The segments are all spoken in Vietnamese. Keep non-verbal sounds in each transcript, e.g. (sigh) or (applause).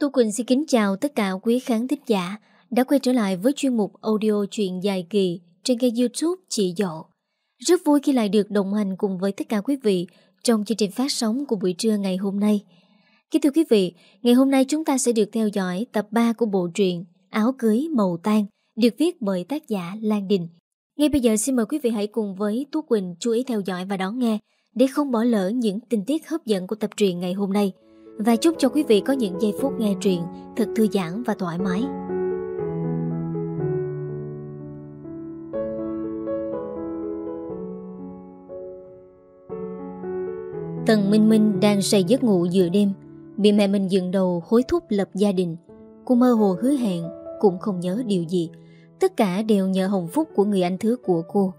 Tu Quỳnh xin kính chào tất cả quý khán thính giả đã quay trở lại với chuyên mục audio truyện dài kỳ trên kênh youtube Chị Dậu. Rất vui khi lại được đồng hành cùng với tất cả quý vị trong chương trình phát sóng của buổi trưa ngày hôm nay. Kính thưa quý vị, ngày hôm nay chúng ta sẽ được theo dõi tập 3 của bộ truyện Áo cưới màu tan được viết bởi tác giả Lan Đình. Ngay bây giờ xin mời quý vị hãy cùng với Tú Quỳnh chú ý theo dõi và đón nghe để không bỏ lỡ những tình tiết hấp dẫn của tập truyện ngày hôm nay. Và chúc cho quý vị có những giây phút nghe truyện thật thư giãn và thoải mái. Tần Minh Minh đang say giấc ngủ giữa đêm, Bị mẹ mình dựng đầu hối thúc lập gia đình. Cô mơ hồ hứa hẹn, Cũng không nhớ điều gì. Tất cả đều nhờ hồng phúc của người anh thứ của cô.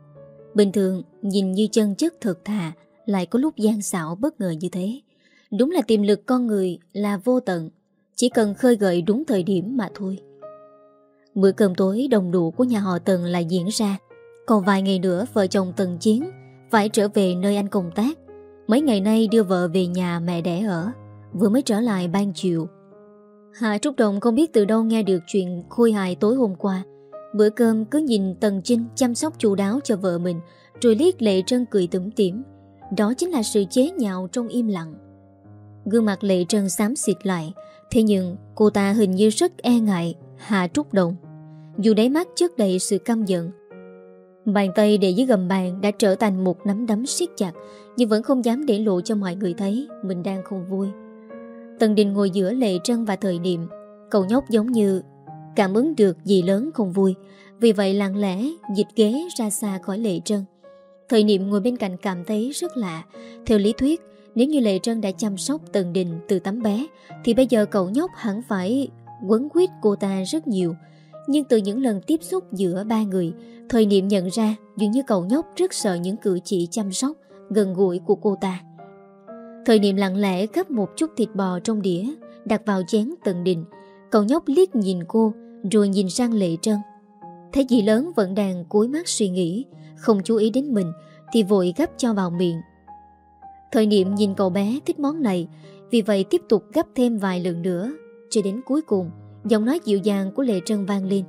Bình thường, Nhìn như chân chất thật thà, Lại có lúc gian xảo bất ngờ như thế. Đúng là tiềm lực con người là vô tận, Chỉ cần khơi gợi đúng thời điểm mà thôi. Bữa cơm tối đồng đủ của nhà họ Tần lại diễn ra. Còn vài ngày nữa, vợ chồng Tần Chiến Phải trở về nơi anh công tác. Mấy ngày nay đưa vợ về nhà mẹ đẻ ở, Vừa mới trở lại ban chiều. Hạ Trúc Đồng không biết từ đâu nghe được chuyện khôi hài tối hôm qua. Bữa cơm cứ nhìn Tần Trinh chăm sóc chu đáo cho vợ mình, Rồi liếc Lệ Trân cười tủm tỉm. Đó chính là sự chế nhạo trong im lặng. Gương mặt Lệ Trân xám xịt lại. Thế nhưng, cô ta hình như rất e ngại Hạ Trúc Đồng. Dù đáy mắt chất đầy sự căm giận, Bàn tay để dưới gầm bàn đã trở thành một nắm đấm siết chặt, Nhưng vẫn không dám để lộ cho mọi người thấy Mình đang không vui. Tần Đình ngồi giữa Lệ Trân và thời điểm Cậu nhóc giống như Cảm ứng được gì lớn không vui, Vì vậy lặng lẽ dịch ghế ra xa khỏi Lệ Trân. Thời niệm ngồi bên cạnh cảm thấy rất lạ. Theo lý thuyết nếu như Lệ Trân đã chăm sóc Tần Đình từ tấm bé, Thì bây giờ cậu nhóc hẳn phải Quấn quýt cô ta rất nhiều. Nhưng từ những lần tiếp xúc giữa ba người, Thời niệm nhận ra Dường như cậu nhóc rất sợ những cử chỉ chăm sóc, Gần gũi của cô ta. Thời niệm lặng lẽ gấp một chút thịt bò trong đĩa, Đặt vào chén tần đình. Cậu nhóc liếc nhìn cô, Rồi nhìn sang Lệ Trân. Thấy dì lớn vẫn đang cúi mắt suy nghĩ, Không chú ý đến mình, Thì vội gấp cho vào miệng. Thời niệm nhìn cậu bé thích món này, Vì vậy tiếp tục gấp thêm vài lần nữa, Cho đến cuối cùng, Giọng nói dịu dàng của Lệ Trân vang lên.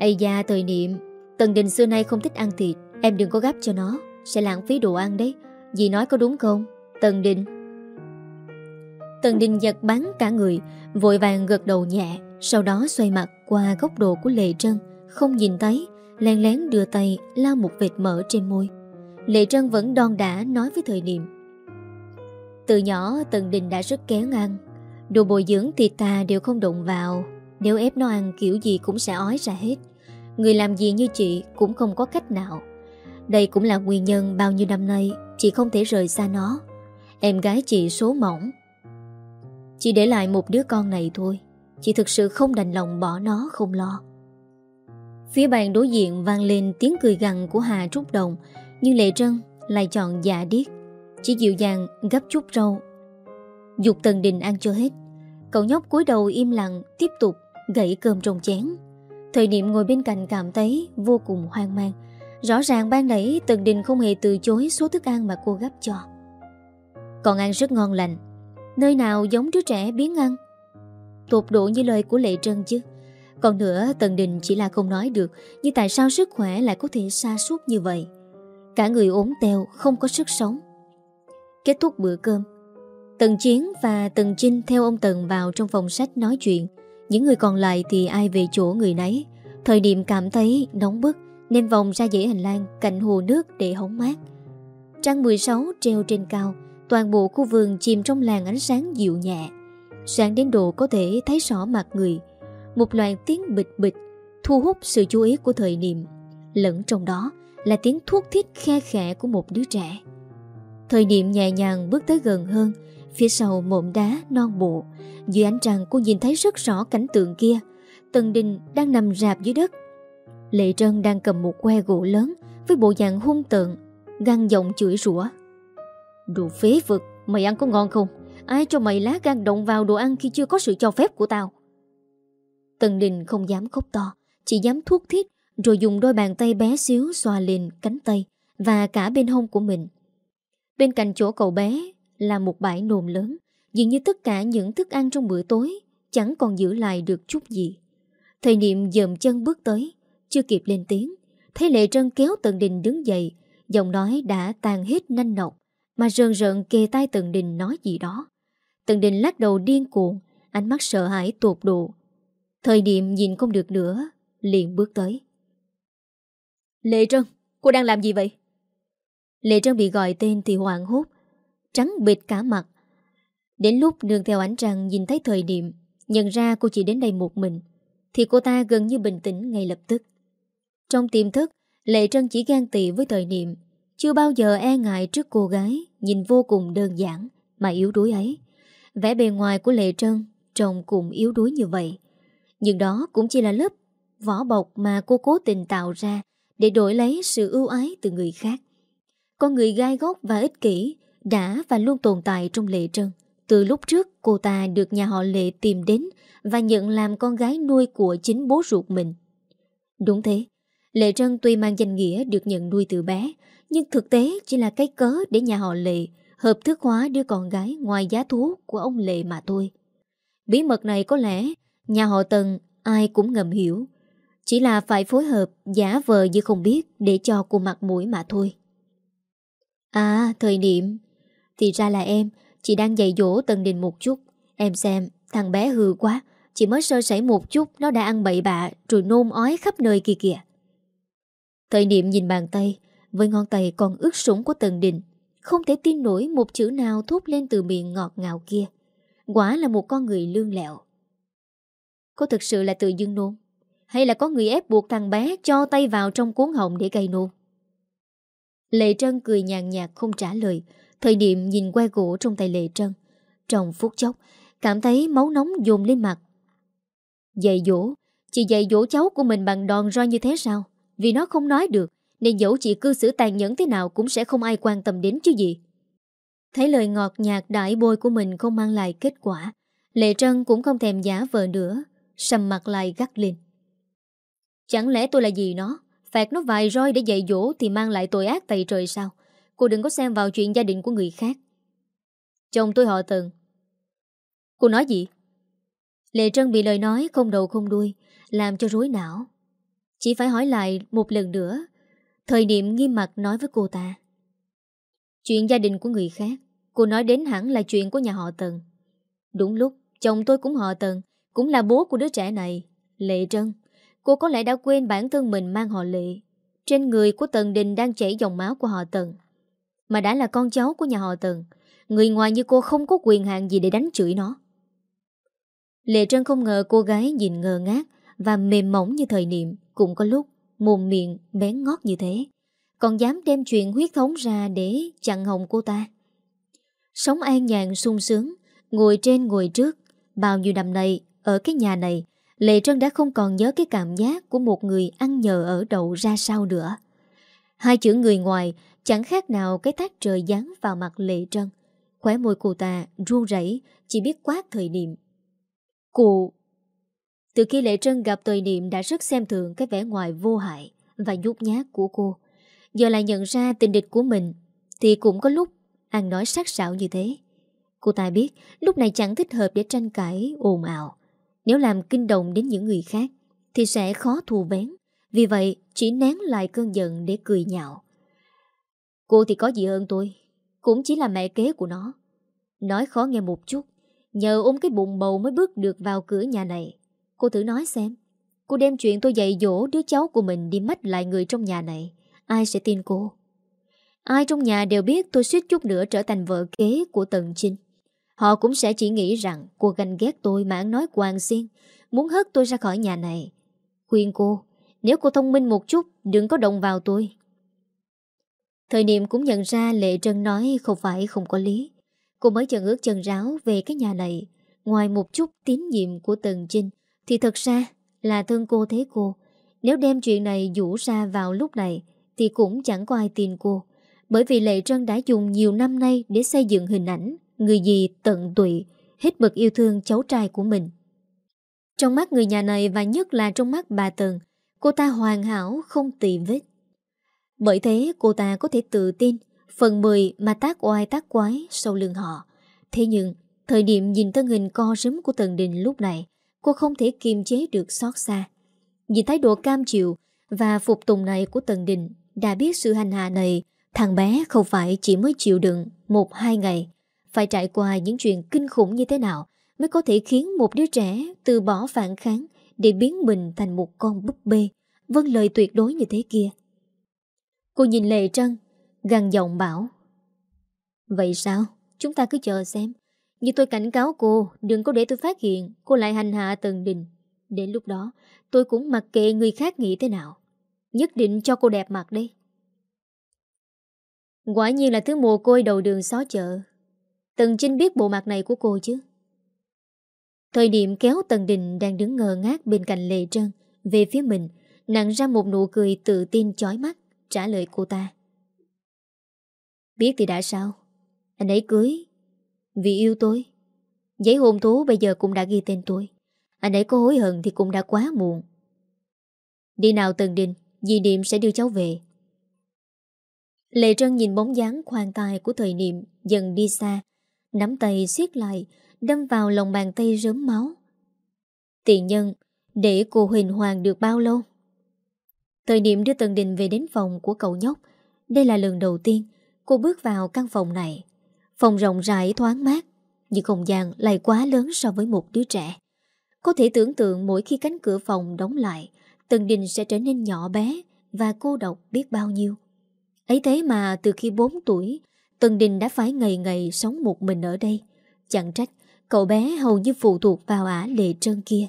Ây da, thời niệm, Tần đình xưa nay không thích ăn thịt, Em đừng có gấp cho nó, Sẽ lãng phí đồ ăn đấy. Dì nói có đúng không, Tần đình? Tần đình giật bắn cả người, Vội vàng gật đầu nhẹ, Sau đó xoay mặt qua góc độ của Lệ Trân, Không nhìn thấy, Lén lén đưa tay lao một vệt mỡ trên môi. Lệ Trân vẫn đon đã nói với thời niệm. Từ nhỏ, Tần Đình đã rất kéo ăn. Đồ bồi dưỡng thì ta đều không động vào. Nếu ép nó ăn, kiểu gì cũng sẽ ói ra hết. Người làm gì như chị cũng không có cách nào. Đây cũng là nguyên nhân bao nhiêu năm nay Chị không thể rời xa nó. Em gái chị số mỏng. Chị để lại một đứa con này thôi. Chị thực sự không đành lòng bỏ nó, không lo. Phía bàn đối diện vang lên tiếng cười gằn của Hà Trúc Đồng nhưng Lệ Trân lại chọn dạ điếc, Chỉ dịu dàng gấp chút rau. Dục Tần Đình ăn cho hết, Cậu nhóc cúi đầu im lặng Tiếp tục gãy cơm trong chén. Thời niệm ngồi bên cạnh cảm thấy Vô cùng hoang mang. Rõ ràng ban nãy Tần Đình không hề từ chối Số thức ăn mà cô gấp cho. Còn ăn rất ngon lành. Nơi nào giống đứa trẻ biến ăn? Tột độ như lời của Lệ Trân chứ. Còn nữa, Tần Đình chỉ là không nói được, Nhưng tại sao sức khỏe lại có thể xa suốt như vậy? Cả người ốm teo, Không có sức sống. Kết thúc bữa cơm, Tần Chiến và Tần Trinh theo ông Tần vào trong phòng sách nói chuyện. Những người còn lại thì ai về chỗ người nấy. Thời điểm cảm thấy nóng bức, Nên vòng ra dãy hành lang cạnh hồ nước để hóng mát. Trăng 16 treo trên cao, Toàn bộ khu vườn chìm trong làn ánh sáng dịu nhẹ. Sáng đến độ có thể thấy rõ mặt người. Một loạt tiếng bịch bịch Thu hút sự chú ý của thời niệm Lẫn trong đó là tiếng thuốc thiết khe khẽ của một đứa trẻ. Thời điểm nhẹ nhàng bước tới gần hơn, Phía sau mộm đá non bộ Dưới ánh trăng cô nhìn thấy rất rõ cảnh tượng kia. Tần Đình đang nằm rạp dưới đất. Lệ Trân đang cầm một que gỗ lớn Với bộ dạng hung tợn, Găng giọng chửi rủa. Đồ phế vực Mày ăn có ngon không? Ai cho mày lá gan động vào đồ ăn khi chưa có sự cho phép của tao? Tần Đình không dám khóc to, Chỉ dám thuốc thiết rồi dùng đôi bàn tay bé xíu xoa lên cánh tay Và cả bên hông của mình. Bên cạnh chỗ cậu bé Là một bãi nồm lớn, Dường như tất cả những thức ăn trong bữa tối Chẳng còn giữ lại được chút gì. Thời niệm dầm chân bước tới, Chưa kịp lên tiếng, Thấy Lệ Trân kéo Tần Đình đứng dậy, Giọng nói đã tàn hết nanh nọc, Mà rờn rợn kề tai Tần Đình nói gì đó. Tần Đình lắc đầu điên cuồng, Ánh mắt sợ hãi tột độ. Thời điểm nhìn không được nữa, Liền bước tới. Lệ Trân, cô đang làm gì vậy? Lệ Trân bị gọi tên thì hoảng hốt Trắng bịt cả mặt. Đến lúc nương theo ánh trăng nhìn thấy thời điểm Nhận ra cô chỉ đến đây một mình Thì cô ta gần như bình tĩnh ngay lập tức. Trong tiềm thức Lệ Trân chỉ gan tị với thời niệm Chưa bao giờ e ngại trước cô gái Nhìn vô cùng đơn giản Mà yếu đuối ấy. Vẻ bề ngoài của Lệ Trân Trông cũng yếu đuối như vậy Nhưng đó cũng chỉ là lớp vỏ bọc Mà cô cố tình tạo ra để đổi lấy sự ưu ái từ người khác. Con người gai góc và ích kỷ Đã và luôn tồn tại trong Lệ Trân Từ lúc trước cô ta được nhà họ Lệ tìm đến Và nhận làm con gái nuôi của chính bố ruột mình. Đúng thế Lệ Trân tuy mang danh nghĩa được nhận nuôi từ bé, nhưng thực tế chỉ là cái cớ để nhà họ Lệ hợp thức hóa đứa con gái ngoài giá thú của ông Lệ mà thôi. Bí mật này có lẽ nhà họ Tần ai cũng ngầm hiểu, chỉ là phải phối hợp giả vờ như không biết để cho cô mặt mũi mà thôi. À, thời điểm, thì ra là em, chị đang dạy dỗ Tần Đình một chút. Em xem, thằng bé hư quá, chị mới sơ sẩy một chút nó đã ăn bậy bạ rồi nôn ói khắp nơi kia kìa. Thời niệm nhìn bàn tay Với ngón tay còn ướt sũng của Tần Đình Không thể tin nổi một chữ nào thốt lên từ miệng ngọt ngào kia Quả là một con người lương lẹo Có thực sự là tự dưng nôn hay là có người ép buộc thằng bé Cho tay vào trong cuốn hồng để gây nôn Lệ Trân cười nhàn nhạt không trả lời. Thời điểm nhìn que gỗ trong tay Lệ Trân, Trong phút chốc, Cảm thấy máu nóng dồn lên mặt. Dạy dỗ, Chị dạy dỗ cháu của mình bằng đòn roi như thế sao? Vì nó không nói được, Nên dẫu chị cư xử tàn nhẫn thế nào Cũng sẽ không ai quan tâm đến chứ gì. Thấy lời ngọt nhạt đại bôi của mình Không mang lại kết quả, Lệ Trân cũng không thèm giả vờ nữa, Sầm mặt lại gắt lên. Chẳng lẽ tôi là gì nó? Phạt nó vài roi để dạy dỗ Thì mang lại tội ác tày trời sao? Cô đừng có xem vào chuyện gia đình của người khác. Chồng tôi họ Tần. Cô nói gì? Lệ Trân bị lời nói không đầu không đuôi, Làm cho rối não. Chỉ phải hỏi lại một lần nữa, Thời điểm nghiêm mặt nói với cô ta. Chuyện gia đình của người khác, Cô nói đến hẳn là chuyện của nhà họ Tần. Đúng lúc, Chồng tôi cũng họ Tần, Cũng là bố của đứa trẻ này, Lệ Trân. Cô có lẽ đã quên bản thân mình mang họ Lệ. Trên người của Tần Đình đang chảy dòng máu của họ Tần. Mà đã là con cháu của nhà họ Tần, Người ngoài như cô không có quyền hạn gì để đánh chửi nó. Lệ Trân không ngờ cô gái nhìn ngờ ngác Và mềm mỏng như thời niệm cũng có lúc mồm miệng bén ngót như thế, Còn dám đem chuyện huyết thống ra để chặn hồng cô ta. Sống an nhàn sung sướng, Ngồi trên ngồi trước, Bao nhiêu năm nay Ở cái nhà này Lệ Trân đã không còn nhớ cái cảm giác Của một người ăn nhờ ở đậu ra sao nữa Hai chữ người ngoài Chẳng khác nào cái thác trời dán vào mặt Lệ Trân Khóe môi cô ta run rẩy, Chỉ biết quát thời niệm Cô từ khi Lệ Trân gặp thời niệm đã rất xem thường cái vẻ ngoài vô hại và nhút nhát của cô. Giờ lại nhận ra tình địch của mình, thì cũng có lúc ăn nói sắc sảo như thế. Cô ta biết lúc này chẳng thích hợp để tranh cãi ồn ào. Nếu làm kinh động đến những người khác, thì sẽ khó thù vén. Vì vậy, chỉ nén lại cơn giận để cười nhạo. Cô thì có gì hơn tôi. Cũng chỉ là mẹ kế của nó. Nói khó nghe một chút. Nhờ ôm cái bụng bầu mới bước được vào cửa nhà này. Cô thử nói xem, Cô đem chuyện tôi dạy dỗ đứa cháu của mình đi mất lại người trong nhà này, Ai sẽ tin cô Ai trong nhà đều biết tôi suýt chút nữa trở thành vợ kế của Tần Trinh Họ cũng sẽ chỉ nghĩ rằng cô ganh ghét tôi mà ăn nói quàng xiên, Muốn hất tôi ra khỏi nhà này. Khuyên cô, Nếu cô thông minh một chút, Đừng có động vào tôi. Thời niệm cũng nhận ra Lệ Trân nói không phải không có lý. Cô mới chân ước chân ráo về cái nhà này. Ngoài một chút tín nhiệm của Tần Trinh thì thật ra là thân cô thế cô. Nếu đem chuyện này dũ ra vào lúc này, Thì cũng chẳng có ai tin cô. Bởi vì Lệ Trân đã dùng nhiều năm nay Để xây dựng hình ảnh. Người gì tận tụy Hết mực yêu thương cháu trai của mình. Trong mắt người nhà này Và nhất là trong mắt bà Tần Cô ta hoàn hảo không tì vết. Bởi thế cô ta có thể tự tin Phần 10 mà tác oai tác quái sau lưng họ. Thế nhưng Thời điểm nhìn thân hình co rúm của Tần Đình lúc này, cô không thể kiềm chế được xót xa. vì thái độ cam chịu và phục tùng này của Tần Đình đã biết sự hành hạ này thằng bé không phải chỉ mới chịu đựng một hai ngày, phải trải qua những chuyện kinh khủng như thế nào mới có thể khiến một đứa trẻ từ bỏ phản kháng để biến mình thành một con búp bê, vâng lời tuyệt đối như thế kia. Cô nhìn Lệ Trân, gằn giọng bảo. Vậy sao? Chúng ta cứ chờ xem. Như tôi cảnh cáo cô, đừng có để tôi phát hiện cô lại hành hạ Tần Đình. Đến lúc đó, tôi cũng mặc kệ người khác nghĩ thế nào. Nhất định cho cô đẹp mặt đi. Quả nhiên là thứ mồ côi đầu đường xó chợ. Tần Trinh biết bộ mặt này của cô chứ. Thời điểm kéo Tần Đình đang đứng ngờ ngác bên cạnh Lệ Trân về phía mình, nặng ra một nụ cười tự tin chói mắt, trả lời cô ta. Biết thì đã sao? Anh ấy cưới. Vì yêu tôi. Giấy hôn thú bây giờ cũng đã ghi tên tôi. Anh ấy có hối hận thì cũng đã quá muộn. Đi nào Tần Đình, dì Niệm sẽ đưa cháu về. Lệ Trân nhìn bóng dáng khoan tài của thời niệm dần đi xa, nắm tay siết lại, đâm vào lòng bàn tay rớm máu. Tiện nhân, để cô Huỳnh Hoàng được bao lâu? Thời điểm đưa Tần Đình về đến phòng của cậu nhóc, đây là lần đầu tiên cô bước vào căn phòng này. Phòng rộng rãi thoáng mát, nhưng không gian lại quá lớn so với một đứa trẻ. Có thể tưởng tượng mỗi khi cánh cửa phòng đóng lại, Tần Đình sẽ trở nên nhỏ bé và cô độc biết bao nhiêu. Ấy thế mà từ khi 4 tuổi, Tần Đình đã phải ngày ngày sống một mình ở đây. Chẳng trách, cậu bé hầu như phụ thuộc vào ả lệ trơn kia.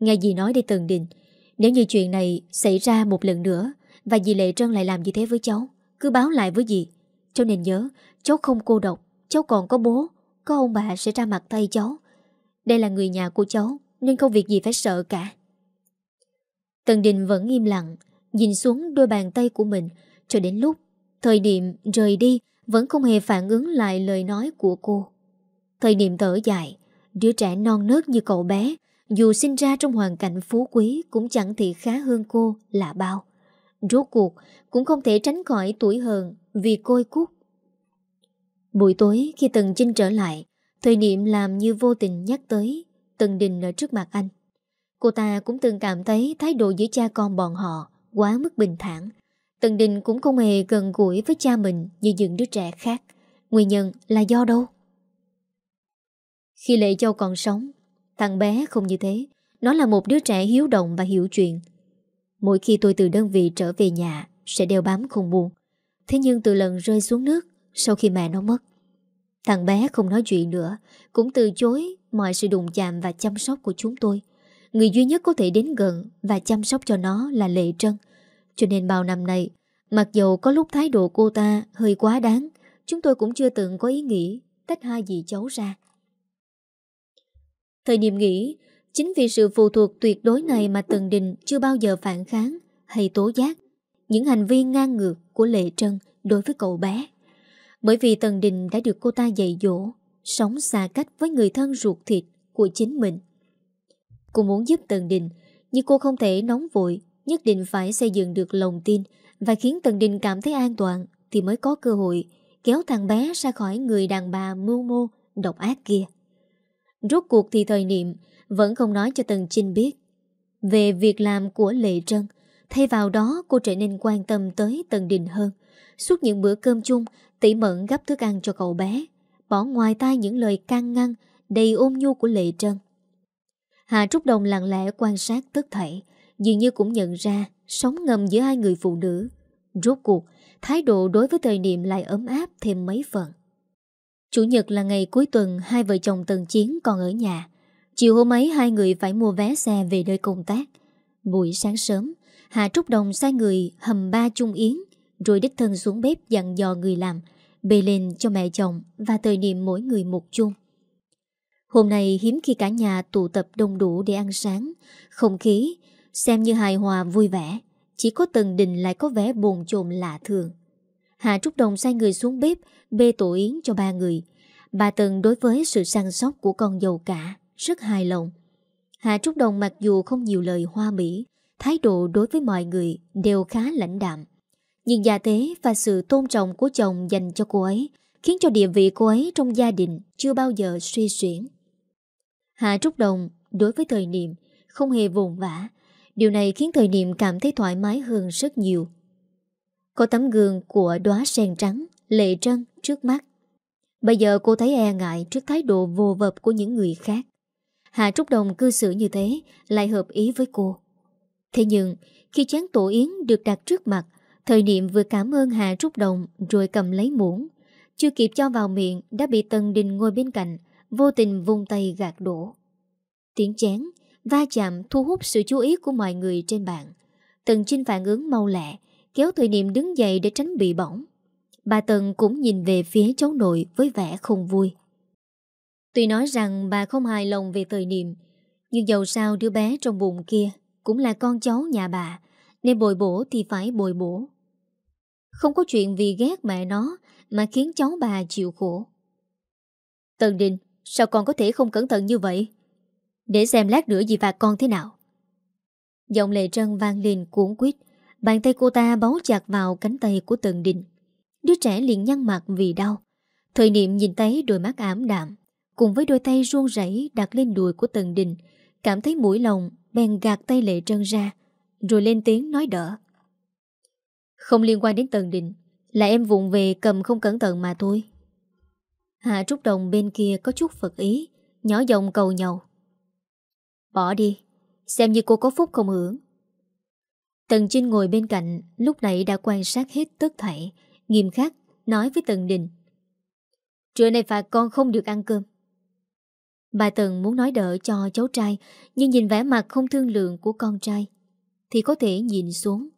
Nghe gì nói đi Tần Đình, nếu như chuyện này xảy ra một lần nữa và dì Lệ Trân lại làm như thế với cháu, cứ báo lại với dì. Cháu nên nhớ, cháu không cô độc, cháu còn có bố, có ông bà sẽ ra mặt tay cháu. Đây là người nhà của cháu, nên không việc gì phải sợ cả. Tần Đình vẫn im lặng, nhìn xuống đôi bàn tay của mình, cho đến lúc thời điểm rời đi vẫn không hề phản ứng lại lời nói của cô. Thời điểm thở dài, đứa trẻ non nớt như cậu bé, dù sinh ra trong hoàn cảnh phú quý cũng chẳng thể khá hơn cô là bao. Rốt cuộc cũng không thể tránh khỏi tuổi hờn vì côi cút. Buổi tối khi Tần Trinh trở lại, thời niệm làm như vô tình nhắc tới Tần Đình ở trước mặt anh. Cô ta cũng từng cảm thấy thái độ giữa cha con bọn họ quá mức bình thản. Tần Đình cũng không hề gần gũi với cha mình như những đứa trẻ khác. Nguyên nhân là do đâu? Khi Lệ Châu còn sống, thằng bé không như thế. Nó là một đứa trẻ hiếu động và hiểu chuyện. Mỗi khi tôi từ đơn vị trở về nhà, sẽ đeo bám không buồn. Thế nhưng từ lần rơi xuống nước, sau khi mẹ nó mất, thằng bé không nói chuyện nữa, cũng từ chối mọi sự đụng chạm và chăm sóc của chúng tôi. Người duy nhất có thể đến gần và chăm sóc cho nó là Lệ Trân. Cho nên bao năm nay, mặc dù có lúc thái độ cô ta hơi quá đáng, chúng tôi cũng chưa từng có ý nghĩ tách hai dì cháu ra. Thời điểm nghĩ, chính vì sự phụ thuộc tuyệt đối này mà Tần Đình chưa bao giờ phản kháng hay tố giác những hành vi ngang ngược của Lệ Trân đối với cậu bé. Bởi vì Tần Đình đã được cô ta dạy dỗ, sống xa cách với người thân ruột thịt của chính mình. Cô muốn giúp Tần Đình, nhưng cô không thể nóng vội, nhất định phải xây dựng được lòng tin và khiến Tần Đình cảm thấy an toàn thì mới có cơ hội kéo thằng bé ra khỏi người đàn bà mưu mô, độc ác kia. Rốt cuộc thì thời niệm vẫn không nói cho Tần Trinh biết về việc làm của Lệ Trân. Thay vào đó cô trở nên quan tâm tới Tần Đình hơn. Suốt những bữa cơm chung, tỉ mẫn gấp thức ăn cho cậu bé, bỏ ngoài tai những lời can ngăn đầy ôm nhu của Lệ Trân. Hà Trúc Đồng lặng lẽ quan sát tất thảy, dường như cũng nhận ra sống ngầm giữa hai người phụ nữ. Rốt cuộc, thái độ đối với thời niệm lại ấm áp thêm mấy phần. Chủ nhật là ngày cuối tuần hai vợ chồng Tần Chiến còn ở nhà. Chiều hôm ấy hai người phải mua vé xe về nơi công tác. Buổi sáng sớm, Hà Trúc Đồng sai người hầm ba chung yến, rồi đích thân xuống bếp dặn dò người làm, bê lên cho mẹ chồng và thời niệm mỗi người một chung. Hôm nay hiếm khi cả nhà tụ tập đông đủ để ăn sáng, không khí xem như hài hòa vui vẻ, chỉ có Tần Đình lại có vẻ bồn chồn lạ thường. Hà Trúc Đồng sai người xuống bếp bê tổ yến cho ba người. Bà Tần đối với sự săn sóc của con dâu cả rất hài lòng. Hà Trúc Đồng mặc dù không nhiều lời hoa mỹ, thái độ đối với mọi người đều khá lãnh đạm. Nhưng gia tế và sự tôn trọng của chồng dành cho cô ấy khiến cho địa vị cô ấy trong gia đình chưa bao giờ suy xuyển. Hạ Trúc Đồng đối với thời niệm không hề vồn vã. Điều này khiến thời niệm cảm thấy thoải mái hơn rất nhiều. Có tấm gương của đóa sen trắng, lệ trân trước mắt. Bây giờ cô thấy e ngại trước thái độ vô vập của những người khác. Hạ Trúc Đồng cư xử như thế lại hợp ý với cô. Thế nhưng, khi chén tổ yến được đặt trước mặt, thời niệm vừa cảm ơn Hạ Trúc Đồng rồi cầm lấy muỗng. Chưa kịp cho vào miệng đã bị Tần Đình ngồi bên cạnh, vô tình vung tay gạt đổ. Tiếng chén, va chạm thu hút sự chú ý của mọi người trên bàn. Tần Trinh phản ứng mau lẹ, kéo thời niệm đứng dậy để tránh bị bỏng. Bà Tần cũng nhìn về phía cháu nội với vẻ không vui. Tuy nói rằng bà không hài lòng về thời niệm, nhưng dầu sao đứa bé trong bụng kia cũng là con cháu nhà bà, nên bồi bổ thì phải bồi bổ. Không có chuyện vì ghét mẹ nó mà khiến cháu bà chịu khổ. Tần Đình, sao con có thể không cẩn thận như vậy? Để xem lát nữa dì và con thế nào. Giọng lệ trân vang lên cuốn quýt, bàn tay cô ta bấu chặt vào cánh tay của Tần Đình. Đứa trẻ liền nhăn mặt vì đau. Thời niệm nhìn thấy đôi mắt ảm đạm, cùng với đôi tay ruông rẩy đặt lên đùi của Tần Đình, cảm thấy mũi lòng, bèn gạt tay lệ trân ra, rồi lên tiếng nói đỡ. Không liên quan đến Tần Đình, là em vụng về cầm không cẩn thận mà thôi. Hạ Trúc Đồng bên kia có chút phật ý, nhỏ giọng cầu nhau. Bỏ đi, xem như cô có phúc không hưởng. Tần Trinh ngồi bên cạnh, lúc nãy đã quan sát hết tất thảy, nghiêm khắc, nói với Tần Đình. Trưa nay phạt con không được ăn cơm. Bà Tần muốn nói đỡ cho cháu trai, nhưng nhìn vẻ mặt không thương lượng của con trai, thì có thể nhìn xuống.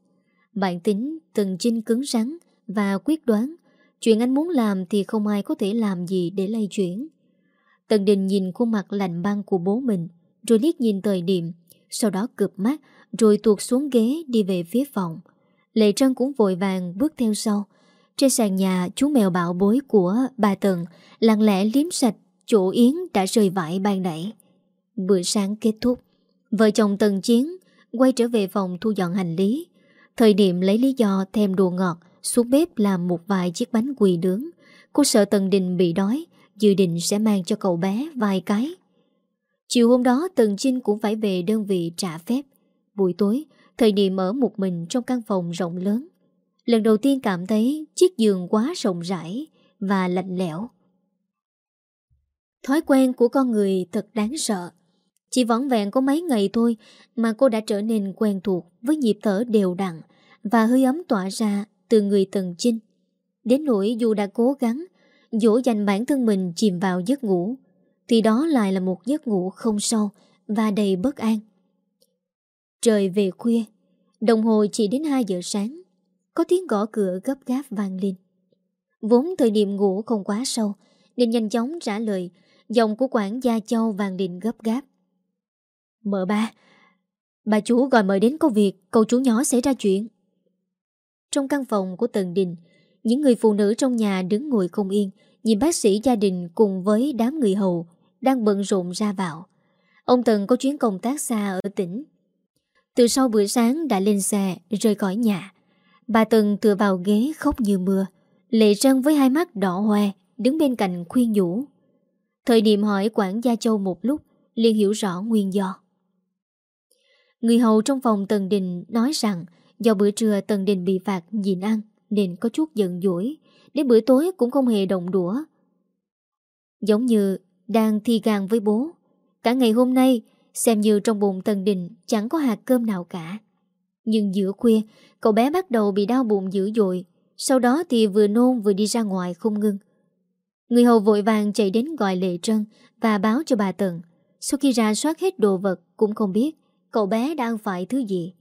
Bạn tính Tần Trinh cứng rắn và quyết đoán, chuyện anh muốn làm thì không ai có thể làm gì để lay chuyển. Tần Đình nhìn khuôn mặt lạnh băng của bố mình, rồi liếc nhìn thời điểm, sau đó cụp mắt, rồi tuột xuống ghế đi về phía phòng. Lệ Trân cũng vội vàng bước theo sau. Trên sàn nhà, chú mèo bạo bối của bà Tần lặng lẽ liếm sạch chỗ Yến đã rời vải ban nãy. Bữa sáng kết thúc, vợ chồng Tần Chiến quay trở về phòng thu dọn hành lý. Thời điểm lấy lý do thêm đồ ngọt, xuống bếp làm một vài chiếc bánh quỳ nướng. Cô sợ Tần Đình bị đói, dự định sẽ mang cho cậu bé vài cái. Chiều hôm đó Tần Trinh cũng phải về đơn vị trả phép. Buổi tối, thời điểm ở một mình trong căn phòng rộng lớn. Lần đầu tiên cảm thấy chiếc giường quá rộng rãi và lạnh lẽo. Thói quen của con người thật đáng sợ. Chỉ vỏn vẹn có mấy ngày thôi mà cô đã trở nên quen thuộc với nhịp thở đều đặn và hơi ấm tỏa ra từ người Tần Trinh. Đến nỗi dù đã cố gắng dỗ dành bản thân mình chìm vào giấc ngủ thì đó lại là một giấc ngủ không sâu và đầy bất an. Trời về khuya, đồng hồ chỉ đến 2 giờ sáng, có tiếng gõ cửa gấp gáp vang lên. Vốn thời điểm ngủ không quá sâu, nên nhanh chóng trả lời, giọng của quản gia Châu vang lên gấp gáp. Mở ba, bà chủ gọi mời đến có việc, cậu chú nhỏ xảy ra chuyện. Trong căn phòng của Tần Đình, những người phụ nữ trong nhà đứng ngồi không yên, nhìn bác sĩ gia đình cùng với đám người hầu đang bận rộn ra vào. Ông Tần có chuyến công tác xa ở tỉnh. Từ sau bữa sáng đã lên xe, rời khỏi nhà. Bà Tần tựa vào ghế khóc như mưa. Lệ răng với hai mắt đỏ hoe, đứng bên cạnh khuyên nhủ. Thời điểm hỏi quản gia châu một lúc, liền hiểu rõ nguyên do. Người hầu trong phòng Tần Đình nói rằng do bữa trưa Tần Đình bị phạt nhịn ăn nên có chút giận dỗi, đến bữa tối cũng không hề động đũa. Giống như đang thi gan với bố. Cả ngày hôm nay, xem như trong bụng Tần Đình chẳng có hạt cơm nào cả. Nhưng giữa khuya, cậu bé bắt đầu bị đau bụng dữ dội, sau đó thì vừa nôn vừa đi ra ngoài không ngưng. Người hầu vội vàng chạy đến gọi Lệ Trân và báo cho bà Tần. Sau khi ra soát hết đồ vật cũng không biết cậu bé đang phải thứ gì.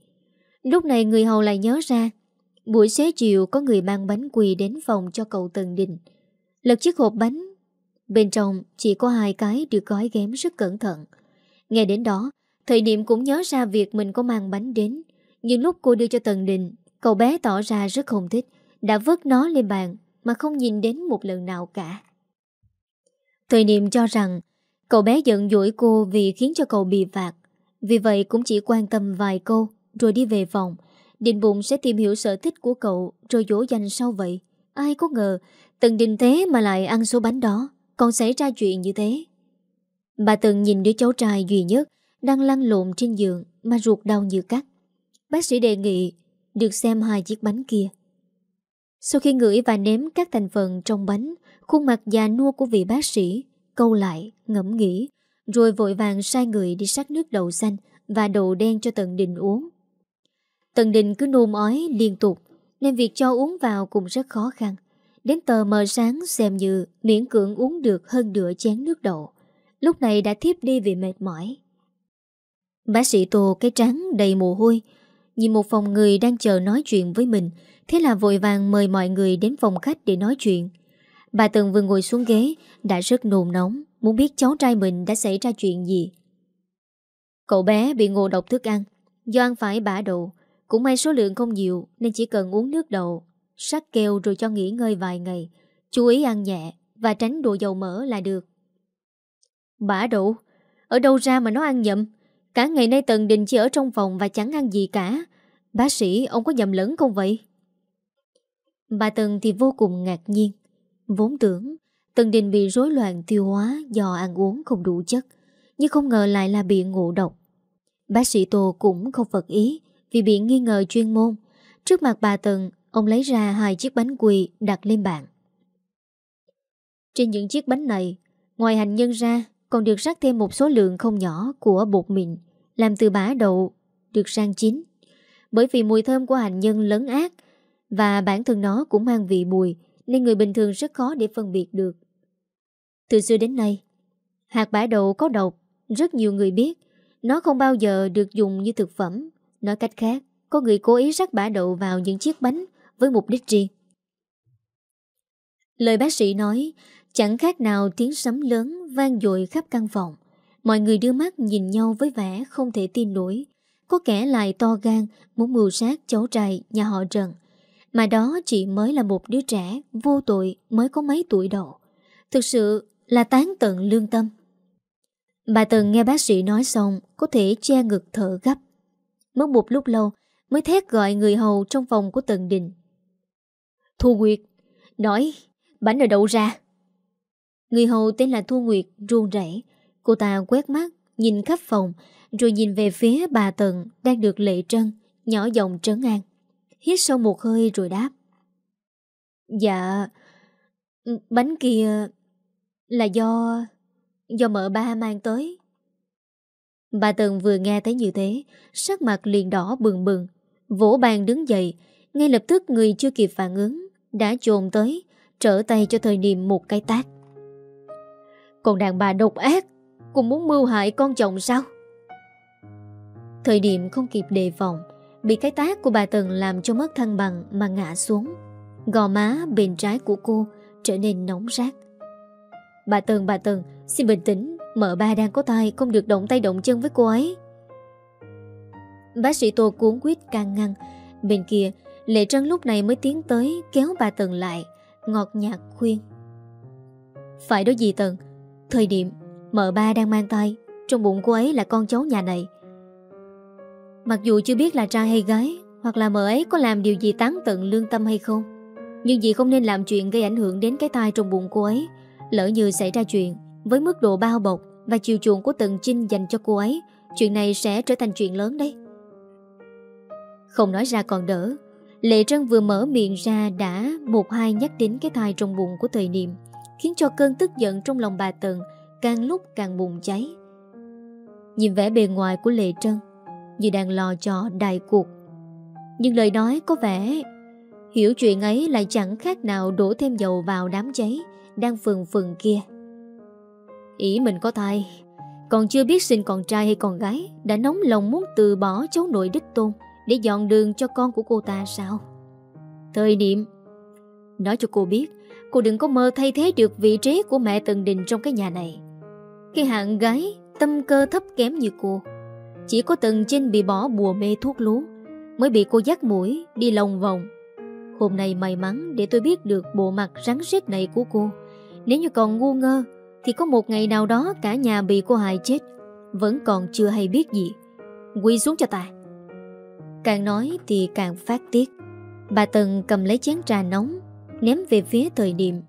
Lúc này người hầu lại nhớ ra buổi xế chiều có người mang bánh quỳ đến phòng cho cậu Tần Đình. Lật chiếc hộp bánh Bên trong chỉ có hai cái được gói ghém rất cẩn thận. Nghe đến đó, thời niệm cũng nhớ ra việc mình có mang bánh đến. Nhưng lúc cô đưa cho Tần Đình, cậu bé tỏ ra rất không thích, đã vứt nó lên bàn mà không nhìn đến một lần nào cả. Thời niệm cho rằng cậu bé giận dỗi cô vì khiến cho cậu bị phạt. Vì vậy cũng chỉ quan tâm vài câu rồi đi về phòng. Định bụng sẽ tìm hiểu sở thích của cậu rồi dỗ dành sau vậy. Ai có ngờ Tần Đình thế mà lại ăn số bánh đó còn xảy ra chuyện như thế? Bà từng nhìn đứa cháu trai duy nhất Đang lăn lộn trên giường Mà ruột đau như cắt. Bác sĩ đề nghị được xem hai chiếc bánh kia. Sau khi ngửi và nếm các thành phần trong bánh Khuôn mặt già nua của vị bác sĩ Câu lại, ngẫm nghĩ Rồi vội vàng sai người đi sắc nước đậu xanh Và đậu đen cho Tần Đình uống. Tần Đình cứ nôn ói liên tục Nên việc cho uống vào cũng rất khó khăn. Đến tờ mờ sáng xem như miễn cưỡng uống được hơn nửa chén nước đậu. Lúc này đã thiếp đi vì mệt mỏi. Bác sĩ Tô cái trắng đầy mồ hôi, nhìn một phòng người đang chờ nói chuyện với mình, thế là vội vàng mời mọi người đến phòng khách để nói chuyện. Bà Tần vừa ngồi xuống ghế, đã rất nồn nóng, muốn biết cháu trai mình đã xảy ra chuyện gì. Cậu bé bị ngộ độc thức ăn, do ăn phải bã đậu, cũng may số lượng không nhiều nên chỉ cần uống nước đậu sắc keo rồi cho nghỉ ngơi vài ngày, chú ý ăn nhẹ và tránh đồ dầu mỡ là được. Bả đủ, ở đâu ra mà nó ăn nhậm? Cả ngày nay Tần Đình chỉ ở trong phòng và chẳng ăn gì cả. Bác sĩ, ông có nhầm lẫn không vậy? Bà Tần thì vô cùng ngạc nhiên. Vốn tưởng Tần Đình bị rối loạn tiêu hóa do ăn uống không đủ chất, nhưng không ngờ lại là bị ngộ độc. Bác sĩ Tô cũng không phật ý vì bị nghi ngờ chuyên môn. Trước mặt bà Tần, Ông lấy ra hai chiếc bánh quỳ đặt lên bàn. Trên những chiếc bánh này, ngoài hành nhân ra, còn được rắc thêm một số lượng không nhỏ của bột mịn, làm từ bã đậu, được rang chín. Bởi vì mùi thơm của hành nhân lớn ác, và bản thân nó cũng mang vị bùi, nên người bình thường rất khó để phân biệt được. Từ xưa đến nay, hạt bã đậu có độc, rất nhiều người biết, nó không bao giờ được dùng như thực phẩm. Nói cách khác, có người cố ý rắc bã đậu vào những chiếc bánh với mục đích riêng. Lời bác sĩ nói, chẳng khác nào tiếng sấm lớn vang dội khắp căn phòng. Mọi người đưa mắt nhìn nhau với vẻ không thể tin nổi. Có kẻ lại to gan, muốn mưu sát, cháu trai, nhà họ Trần. Mà đó chỉ mới là một đứa trẻ, vô tội, mới có mấy tuổi độ. Thực sự là tán tận lương tâm. Bà Tần nghe bác sĩ nói xong, có thể che ngực thở gấp. Mất một lúc lâu, mới thét gọi người hầu trong phòng của Tần Đình Thu Nguyệt. Nói bánh ở đâu ra? Người hầu tên là Thu Nguyệt ruông rẩy, Cô ta quét mắt Nhìn khắp phòng Rồi nhìn về phía bà Tần Đang được lệ trân Nhỏ giọng trấn an. Hít sâu một hơi rồi đáp. Dạ ừ, Bánh kia Là do Do mợ ba mang tới. Bà Tần vừa nghe thấy như thế Sắc mặt liền đỏ bừng bừng. Vỗ bàn đứng dậy Ngay lập tức người chưa kịp phản ứng đã trồn tới, trở tay cho thời niệm một cái tác. Còn đàn bà độc ác, cũng muốn mưu hại con chồng sao? Thời điểm không kịp đề phòng, bị cái tác của bà Tần làm cho mất thăng bằng mà ngã xuống. Gò má bên trái của cô trở nên nóng rát. Bà Tần, bà Tần, xin bình tĩnh, mợ ba đang có tay không được động tay động chân với cô ấy. Bác sĩ Tô cuốn quýt can ngăn, bên kia Lệ Trân lúc này mới tiến tới Kéo bà Tần lại, Ngọt nhạt khuyên. Phải đó gì Tần, Thời điểm mợ ba đang mang tay, Trong bụng cô ấy là con cháu nhà này. Mặc dù chưa biết là trai hay gái, Hoặc là mợ ấy có làm điều gì tán tận lương tâm hay không, Nhưng dì không nên làm chuyện gây ảnh hưởng đến cái tai trong bụng cô ấy. Lỡ như xảy ra chuyện Với mức độ bao bọc Và chiều chuộng của Tần Trinh dành cho cô ấy, Chuyện này sẽ trở thành chuyện lớn đấy. Không nói ra còn đỡ Lệ Trân vừa mở miệng ra đã một hai nhắc đến cái thai trong bụng của thời niệm, khiến cho cơn tức giận trong lòng bà Tần càng lúc càng bùng cháy. Nhìn vẻ bề ngoài của Lệ Trân, như đang lo cho đại cuộc. Nhưng lời nói có vẻ hiểu chuyện ấy lại chẳng khác nào đổ thêm dầu vào đám cháy đang phừng phừng kia. Ý mình có thai, còn chưa biết sinh con trai hay con gái, đã nóng lòng muốn từ bỏ cháu nội đích tôn để dọn đường cho con của cô ta sao? Thời niệm Nói cho cô biết, Cô đừng có mơ thay thế được vị trí của mẹ Tần Đình trong cái nhà này. Khi hạng gái Tâm cơ thấp kém như cô. Chỉ có Tần Trinh bị bỏ bùa mê thuốc lú, Mới bị cô dắt mũi Đi lòng vòng. Hôm nay may mắn để tôi biết được bộ mặt rắn rết này của cô. Nếu như còn ngu ngơ, Thì có một ngày nào đó cả nhà bị cô hại chết. Vẫn còn chưa hay biết gì. Quy xuống cho ta. Càng nói thì càng phát tiết. Bà Tần cầm lấy chén trà nóng, Ném về phía thời điểm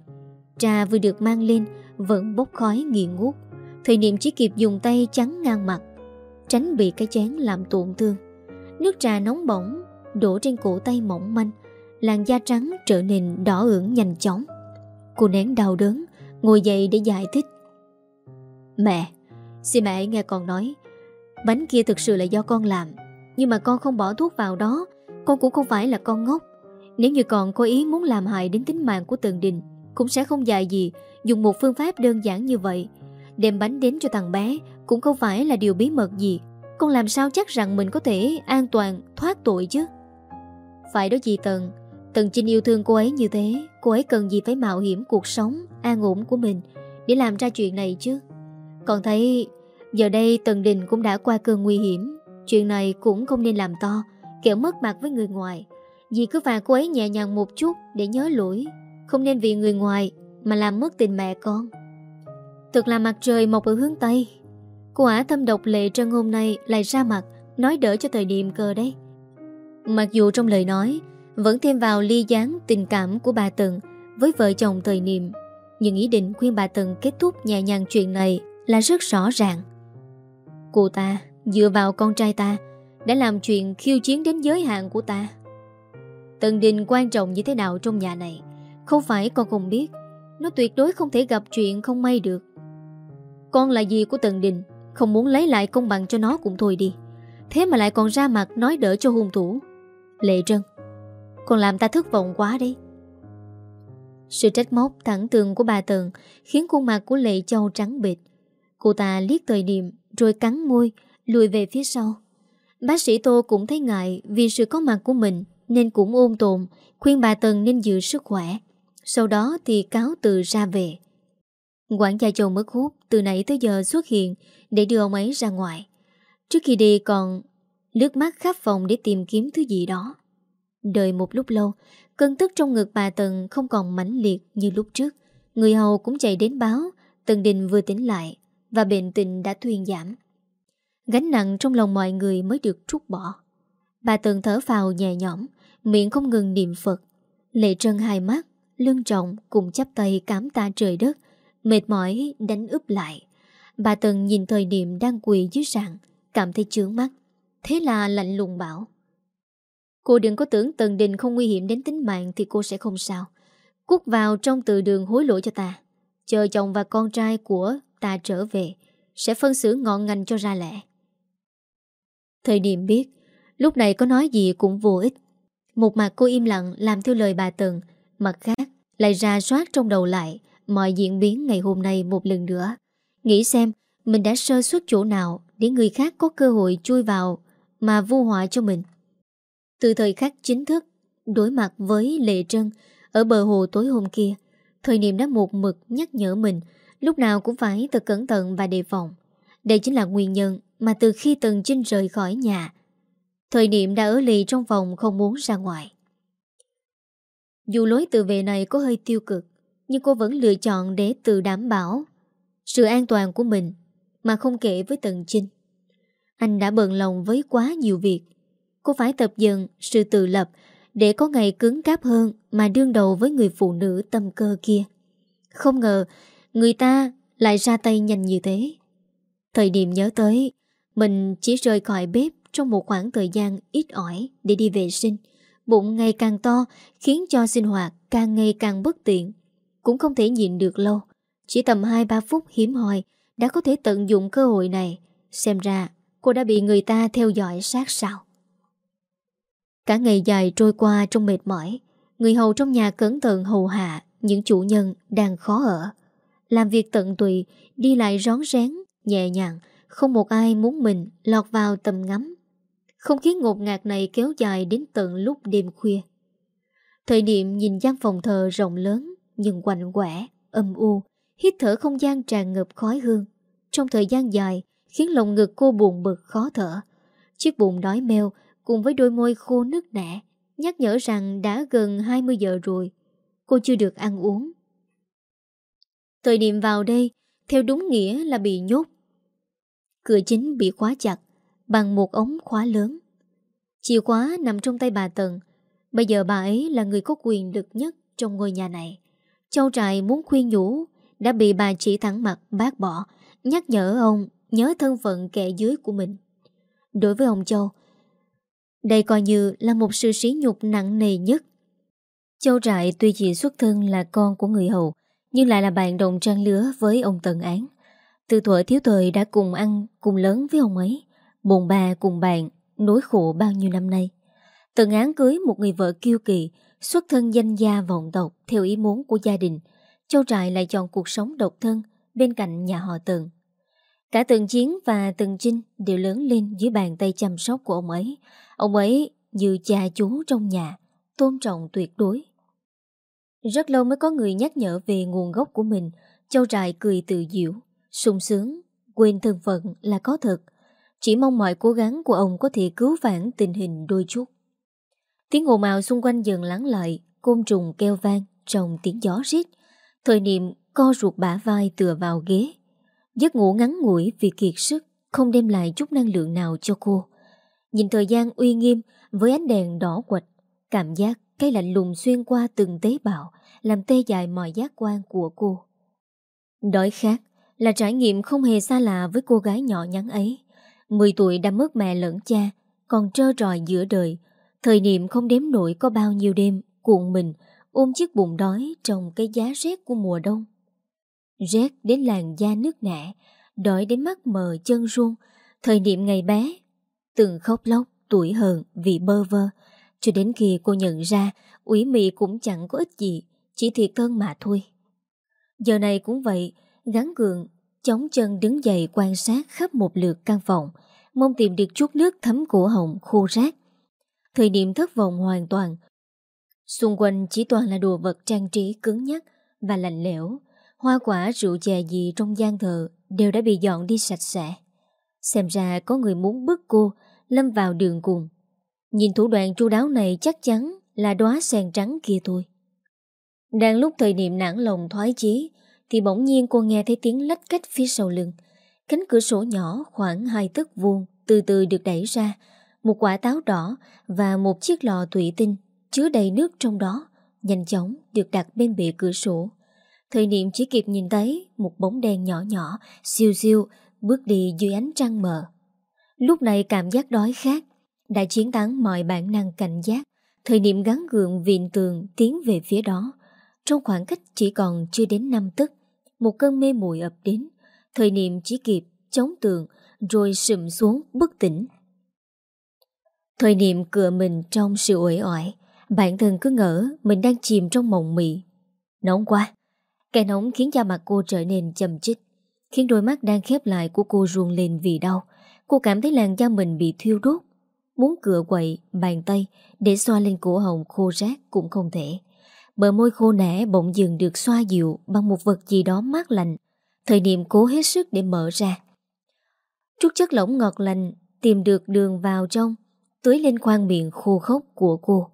Trà vừa được mang lên, Vẫn bốc khói nghi ngút. Thời điểm chỉ kịp dùng tay chắn ngang mặt, Tránh bị cái chén làm tổn thương. Nước trà nóng bỏng, Đổ trên cổ tay mỏng manh, Làn da trắng trở nên đỏ ửng nhanh chóng. Cô nén đau đớn, Ngồi dậy để giải thích. Mẹ, Xin mẹ nghe con nói, Bánh kia thực sự là do con làm. Nhưng mà con không bỏ thuốc vào đó. Con cũng không phải là con ngốc. Nếu như còn có ý muốn làm hại đến tính mạng của Tần Đình, Cũng sẽ không dài gì Dùng một phương pháp đơn giản như vậy. Đem bánh đến cho thằng bé Cũng không phải là điều bí mật gì. Con làm sao chắc rằng mình có thể an toàn, Thoát tội chứ? Phải đó gì Tần. Tần Trinh yêu thương cô ấy như thế. Cô ấy cần gì phải mạo hiểm cuộc sống, An ổn của mình Để làm ra chuyện này chứ? Còn thấy, Giờ đây Tần Đình cũng đã qua cơn nguy hiểm. Chuyện này cũng không nên làm to Kẻo mất mặt với người ngoài. Dì cứ phạt cô ấy nhẹ nhàng một chút Để nhớ lỗi. Không nên vì người ngoài Mà làm mất tình mẹ con. Thật là mặt trời mọc ở hướng Tây. Cô ả thâm độc lệ trân hôm nay Lại ra mặt, Nói đỡ cho thời điểm cơ đấy. Mặc dù trong lời nói, Vẫn thêm vào ly gián tình cảm của bà Tần Với vợ chồng thời niệm, Nhưng ý định khuyên bà Tần kết thúc nhẹ nhàng chuyện này Là rất rõ ràng. Cô ta dựa vào con trai ta Đã làm chuyện khiêu chiến đến giới hạn của ta. Tần Đình quan trọng như thế nào trong nhà này, Không phải con không biết. Nó tuyệt đối không thể gặp chuyện không may được. Con là gì của Tần Đình, Không muốn lấy lại công bằng cho nó cũng thôi đi. Thế mà lại còn ra mặt nói đỡ cho hung thủ. Lệ Trân, Con làm ta thất vọng quá đấy. Sự trách móc thẳng tường của bà Tần Khiến khuôn mặt của Lệ Châu trắng bệt Cô ta liếc thời điểm Rồi cắn môi Lùi về phía sau Bác sĩ Tô cũng thấy ngại Vì sự có mặt của mình Nên cũng ôn tồn Khuyên bà Tần nên giữ sức khỏe Sau đó thì cáo từ ra về Quản gia chồng mất hút Từ nãy tới giờ xuất hiện Để đưa ông ấy ra ngoài Trước khi đi còn lướt mắt khắp phòng để tìm kiếm thứ gì đó. Đợi một lúc lâu, cơn tức trong ngực bà Tần không còn mãnh liệt như lúc trước. Người hầu cũng chạy đến báo Tần Đình vừa tỉnh lại và bệnh tình đã thuyên giảm. Gánh nặng trong lòng mọi người mới được trút bỏ. Bà Tần thở vào nhẹ nhõm, miệng không ngừng niệm Phật. Lệ trân hai mắt, lưng trọng cùng chắp tay cám ta trời đất, mệt mỏi đánh úp lại. Bà Tần nhìn thời điểm đang quỳ dưới sàn, cảm thấy chướng mắt. Thế là lạnh lùng bảo Cô đừng có tưởng Tần Đình không nguy hiểm đến tính mạng Thì cô sẽ không sao Cút vào trong từ đường hối lỗi cho ta Chờ chồng và con trai của ta trở về Sẽ phân xử ngọn ngành cho ra lẽ Thời điểm biết Lúc này có nói gì cũng vô ích Một mặt cô im lặng làm theo lời bà Tần Mặt khác lại ra soát trong đầu lại Mọi diễn biến ngày hôm nay một lần nữa Nghĩ xem mình đã sơ suất chỗ nào Để người khác có cơ hội chui vào mà vu họa cho mình. Từ thời khắc chính thức, đối mặt với Lệ Trân ở bờ hồ tối hôm kia, thời niệm đã một mực nhắc nhở mình lúc nào cũng phải thật cẩn thận và đề phòng. Đây chính là nguyên nhân mà từ khi Tần Trinh rời khỏi nhà, thời điểm đã ở lì trong phòng không muốn ra ngoài. Dù lối từ về này có hơi tiêu cực, nhưng cô vẫn lựa chọn để tự đảm bảo sự an toàn của mình mà không kể với Tần Trinh. Anh đã bận lòng với quá nhiều việc Cô phải tập dần sự tự lập Để có ngày cứng cáp hơn Mà đương đầu với người phụ nữ tâm cơ kia Không ngờ Người ta lại ra tay nhanh như thế Thời điểm nhớ tới mình chỉ rời khỏi bếp Trong một khoảng thời gian ít ỏi Để đi vệ sinh Bụng ngày càng to Khiến cho sinh hoạt càng ngày càng bất tiện Cũng không thể nhịn được lâu Chỉ tầm 2-3 phút hiếm hoi Đã có thể tận dụng cơ hội này Xem ra cô đã bị người ta theo dõi sát sao. Cả ngày dài trôi qua trong mệt mỏi, người hầu trong nhà cẩn thận hầu hạ những chủ nhân đang khó ở. Làm việc tận tụy, đi lại rón rén, nhẹ nhàng, không một ai muốn mình lọt vào tầm ngắm. Không khí ngột ngạt này kéo dài đến tận lúc đêm khuya. Thời điểm nhìn gian phòng thờ rộng lớn nhưng quạnh quẻ, âm u, hít thở không gian tràn ngập khói hương. Trong thời gian dài, khiến lòng ngực cô buồn bực khó thở. Chiếc bụng đói meo cùng với đôi môi khô nước nẻ nhắc nhở rằng đã gần 20 giờ rồi. Cô chưa được ăn uống. Thời điểm vào đây, theo đúng nghĩa là bị nhốt. Cửa chính bị khóa chặt bằng một ống khóa lớn. Chìa khóa nằm trong tay bà Tần. Bây giờ bà ấy là người có quyền lực nhất trong ngôi nhà này. Châu Trại muốn khuyên nhủ, đã bị bà chỉ thẳng mặt bác bỏ, nhắc nhở ông nhớ thân phận kẻ dưới của mình. Đối với ông Châu, đây coi như là một sự sỉ nhục nặng nề nhất. Châu Trại tuy chỉ xuất thân là con của người hầu, nhưng lại là bạn đồng trang lứa với ông Tần Án. Từ thuở thiếu thời đã cùng ăn, cùng lớn với ông ấy, bồn bà cùng bạn, nối khổ bao nhiêu năm nay. Tần Án cưới một người vợ kiêu kỳ, xuất thân danh gia vọng tộc theo ý muốn của gia đình. Châu Trại lại chọn cuộc sống độc thân bên cạnh nhà họ Tần. Cả Tần Chiến và Tần Trinh đều lớn lên dưới bàn tay chăm sóc của ông ấy. Ông ấy như cha chú trong nhà, tôn trọng tuyệt đối. Rất lâu mới có người nhắc nhở về nguồn gốc của mình, Châu Trại cười tự diễu sung sướng, quên thân phận là có thật. Chỉ mong mọi cố gắng của ông có thể cứu vãn tình hình đôi chút. Tiếng ồn ào xung quanh dần lắng lại, côn trùng kêu vang trong tiếng gió rít. Thời niệm co ruột bả vai tựa vào ghế. Giấc ngủ ngắn ngủi vì kiệt sức, không đem lại chút năng lượng nào cho cô. Nhìn thời gian uy nghiêm với ánh đèn đỏ quạch, cảm giác cái lạnh lùng xuyên qua từng tế bào, làm tê dại mọi giác quan của cô. Đói khát là trải nghiệm không hề xa lạ với cô gái nhỏ nhắn ấy. 10 tuổi đã mất mẹ lẫn cha, còn trơ tròi giữa đời. Thời niệm không đếm nổi có bao nhiêu đêm cuộn mình ôm chiếc bụng đói trong cái giá rét của mùa đông. Rét đến làn da nước nẻ, đói đến mắt mờ chân run, thời niệm ngày bé. Từng khóc lóc, tuổi hờn vì bơ vơ, cho đến khi cô nhận ra ủy mị cũng chẳng có ích gì, chỉ thiệt thân mà thôi. Giờ này cũng vậy, gắn gượng, chống chân đứng dậy quan sát khắp một lượt căn phòng, mong tìm được chút nước thấm cổ họng khô rác. Thời điểm thất vọng hoàn toàn. Xung quanh chỉ toàn là đồ vật trang trí cứng nhắc và lạnh lẽo. Hoa quả rượu chè gì trong gian thờ đều đã bị dọn đi sạch sẽ. Xem ra có người muốn bức cô lâm vào đường cùng. Nhìn thủ đoạn chu đáo này chắc chắn là đóa sen trắng kia thôi. Đang lúc thời niệm nản lòng thoái chí thì bỗng nhiên cô nghe thấy tiếng lách cách phía sau lưng. Cánh cửa sổ nhỏ khoảng hai tấc vuông từ từ được đẩy ra. Một quả táo đỏ và một chiếc lọ thủy tinh chứa đầy nước trong đó nhanh chóng được đặt bên bệ cửa sổ. Thời niệm chỉ kịp nhìn thấy một bóng đen nhỏ nhỏ, siêu siêu, bước đi dưới ánh trăng mờ. Lúc này cảm giác đói khát đã chiến thắng mọi bản năng cảnh giác. Thời niệm gắn gượng viện tường tiến về phía đó. Trong khoảng cách chỉ còn chưa đến năm tức, một cơn mê muội ập đến. Thời niệm chỉ kịp chống tường rồi sụm xuống bất tỉnh. Thời niệm cựa mình trong sự uể oải, bản thân cứ ngỡ mình đang chìm trong mộng mị. Nóng quá, cái nóng khiến da mặt cô trở nên chầm chích, khiến đôi mắt đang khép lại của cô ruồn lên vì đau. Cô cảm thấy làn da mình bị thiêu đốt, muốn cựa quậy bàn tay để xoa lên cổ hồng khô rác cũng không thể. Bờ môi khô nẻ bỗng dừng được xoa dịu bằng một vật gì đó mát lạnh. Thời niệm cố hết sức để mở ra. Trúc chất lỏng ngọt lành tìm được đường vào trong, tưới lên khoang miệng khô khốc của cô.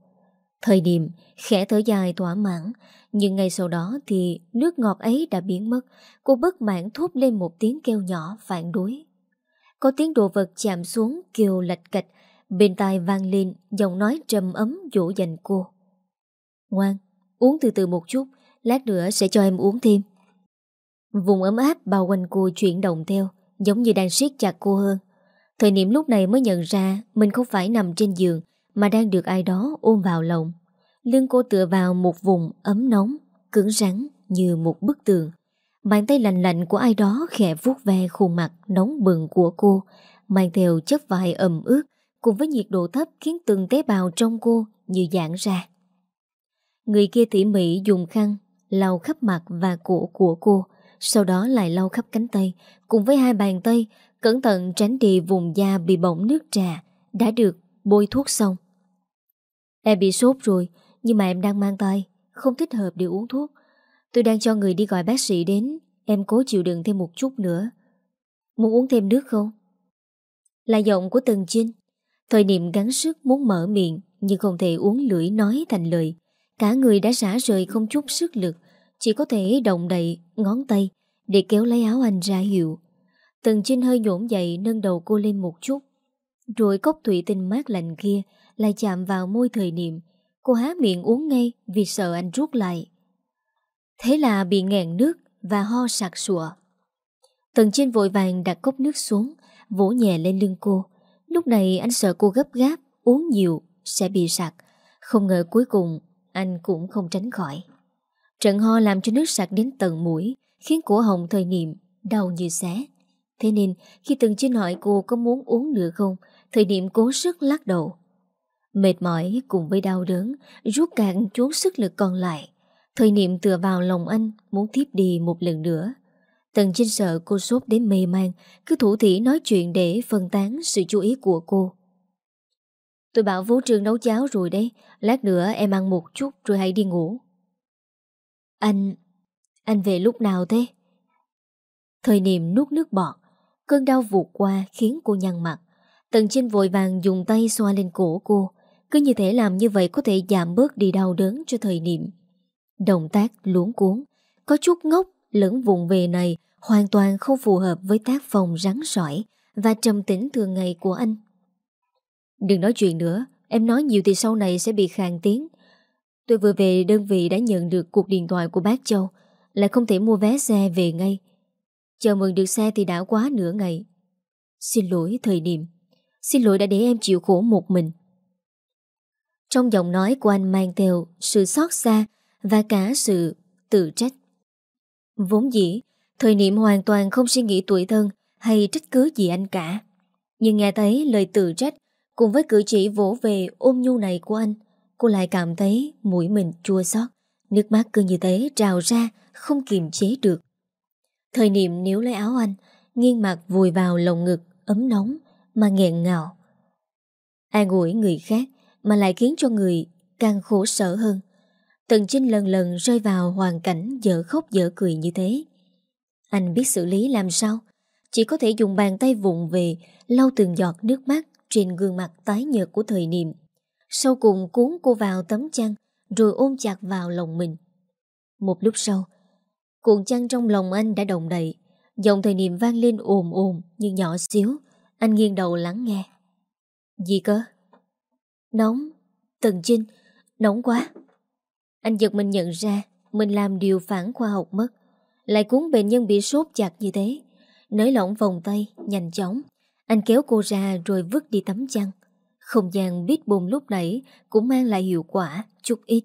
Thời điểm khẽ thở dài thỏa mãn, nhưng ngay sau đó thì nước ngọt ấy đã biến mất, cô bất mãn thốt lên một tiếng kêu nhỏ phản đối. Có tiếng đồ vật chạm xuống kêu lạch cạch, bên tai vang lên giọng nói trầm ấm dỗ dành cô. Ngoan, uống từ từ một chút, lát nữa sẽ cho em uống thêm. Vùng ấm áp bao quanh cô chuyển động theo, giống như đang siết chặt cô hơn. Thời niệm lúc này mới nhận ra mình không phải nằm trên giường, mà đang được ai đó ôm vào lòng. Lưng cô tựa vào một vùng ấm nóng, cứng rắn như một bức tường. Bàn tay lạnh lạnh của ai đó khẽ vuốt ve khuôn mặt nóng bừng của cô, mang theo chất vải ẩm ướt cùng với nhiệt độ thấp khiến từng tế bào trong cô như giãn ra. Người kia tỉ mỉ dùng khăn lau khắp mặt và cổ của cô, sau đó lại lau khắp cánh tay, cùng với hai bàn tay, cẩn thận tránh đi vùng da bị bỏng nước trà, đã được bôi thuốc xong. Em bị sốt rồi, nhưng mà em đang mang tay, không thích hợp để uống thuốc. Tôi đang cho người đi gọi bác sĩ đến, em cố chịu đựng thêm một chút nữa. Muốn uống thêm nước không? Là giọng của Tần Chinh, Thời niệm gắng sức muốn mở miệng, nhưng không thể uống lưỡi nói thành lời. Cả người đã xả rời không chút sức lực, chỉ có thể động đậy ngón tay để kéo lấy áo anh ra hiệu. Tần Trinh hơi nhổn dậy nâng đầu cô lên một chút. Rồi cốc thủy tinh mát lạnh kia lại chạm vào môi thời niệm, Cô há miệng uống ngay vì sợ anh rút lại. Thế là bị nghẹn nước và ho sặc sụa. Tần trên vội vàng đặt cốc nước xuống, vỗ nhẹ lên lưng cô. Lúc này anh sợ cô gấp gáp, uống nhiều, sẽ bị sặc. Không ngờ cuối cùng anh cũng không tránh khỏi. Trận ho làm cho nước sặc đến tận mũi, khiến cổ hồng thời niệm đau như xé. Thế nên khi từng Trinh hỏi cô có muốn uống nữa không, thời niệm cố sức lắc đầu. Mệt mỏi cùng với đau đớn, rút cạn chốn sức lực còn lại. Thời niệm tựa vào lòng anh, muốn tiếp đi một lần nữa. Tần Trinh sợ cô sốt đến mê man, cứ thủ thỉ nói chuyện để phân tán sự chú ý của cô. Tôi bảo Vũ Trường nấu cháo rồi đấy, lát nữa em ăn một chút rồi hãy đi ngủ. Anh... anh về lúc nào thế? Thời niệm nuốt nước bọt, cơn đau vụt qua khiến cô nhăn mặt. Tần Trinh vội vàng dùng tay xoa lên cổ cô, cứ như thể làm như vậy có thể giảm bớt đi đau đớn cho thời niệm. Động tác luống cuốn, có chút ngốc lẫn vùng về này hoàn toàn không phù hợp với tác phòng rắn sỏi và trầm tĩnh thường ngày của anh. Đừng nói chuyện nữa, em nói nhiều thì sau này sẽ bị khàn tiếng. Tôi vừa về đơn vị đã nhận được cuộc điện thoại của bác Châu, lại không thể mua vé xe về ngay. Chờ mừng được xe thì đã quá nửa ngày. Xin lỗi thời điểm, xin lỗi đã để em chịu khổ một mình. Trong giọng nói của anh mang theo sự xót xa và cả sự tự trách. Vốn dĩ, thời niệm hoàn toàn không suy nghĩ tuổi thân hay trách cứ gì anh cả. Nhưng nghe thấy lời tự trách cùng với cử chỉ vỗ về ôm nhu này của anh, cô lại cảm thấy mũi mình chua xót, nước mắt cứ như thế trào ra, không kiềm chế được. Thời niệm níu lấy áo anh, nghiêng mặt vùi vào lồng ngực ấm nóng mà nghẹn ngào. An ủi người khác mà lại khiến cho người càng khổ sở hơn. Tần Trinh lần lần rơi vào hoàn cảnh dở khóc dở cười như thế. Anh biết xử lý làm sao, chỉ có thể dùng bàn tay vụng về lau từng giọt nước mắt trên gương mặt tái nhợt của thời niệm. Sau cùng cuốn cô vào tấm chăn rồi ôm chặt vào lòng mình. Một lúc sau, cuộn chăn trong lòng anh đã động đậy, giọng thời niệm vang lên ồm ồm nhưng nhỏ xíu. Anh nghiêng đầu lắng nghe. Gì cơ? Nóng, Tần Trinh, nóng quá. Anh giật mình nhận ra mình làm điều phản khoa học mất. Lại cuốn bệnh nhân bị sốt chặt như thế. Nới lỏng vòng tay, nhanh chóng. Anh kéo cô ra rồi vứt đi tấm chăn. Không gian biết bồn lúc nãy cũng mang lại hiệu quả chút ít.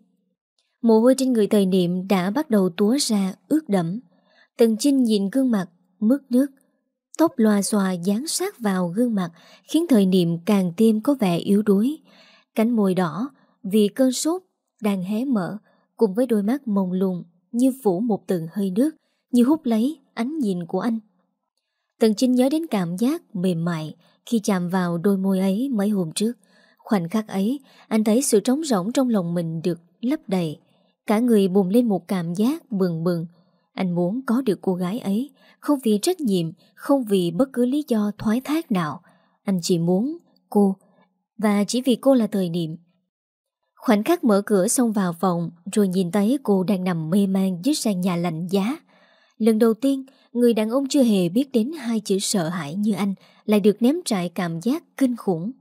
Mồ hôi trên người thời niệm đã bắt đầu túa ra ướt đẫm. Tần Trinh nhìn gương mặt, mướt nước. Tóc loa xòa dán sát vào gương mặt khiến thời niệm càng thêm có vẻ yếu đuối. Cánh môi đỏ vì cơn sốt đang hé mở cùng với đôi mắt mông lung như phủ một tầng hơi nước, như hút lấy ánh nhìn của anh. Tần Trinh nhớ đến cảm giác mềm mại khi chạm vào đôi môi ấy mấy hôm trước. Khoảnh khắc ấy, anh thấy sự trống rỗng trong lòng mình được lấp đầy. Cả người bùng lên một cảm giác bừng bừng. Anh muốn có được cô gái ấy, không vì trách nhiệm, không vì bất cứ lý do thoái thác nào. Anh chỉ muốn cô, và chỉ vì cô là thời điểm Khoảnh khắc mở cửa xông vào phòng rồi nhìn thấy cô đang nằm mê man dưới sàn nhà lạnh giá. Lần đầu tiên, người đàn ông chưa hề biết đến hai chữ sợ hãi như anh lại được ném trại cảm giác kinh khủng.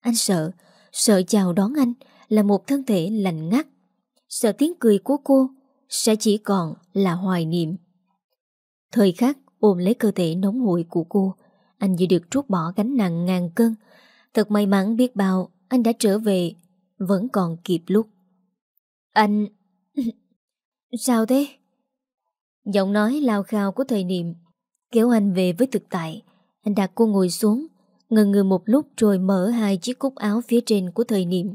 Anh sợ, sợ chào đón anh là một thân thể lạnh ngắt. Sợ tiếng cười của cô sẽ chỉ còn là hoài niệm. Thời khắc ôm lấy cơ thể nóng hổi của cô, anh như được trút bỏ gánh nặng ngàn cân. Thật may mắn biết bao anh đã trở về vẫn còn kịp lúc. Anh... (laughs) Sao thế? Giọng nói lao khao của thời niệm kéo anh về với thực tại. Anh đặt cô ngồi xuống, ngần ngừ một lúc rồi mở hai chiếc cúc áo phía trên của thời niệm.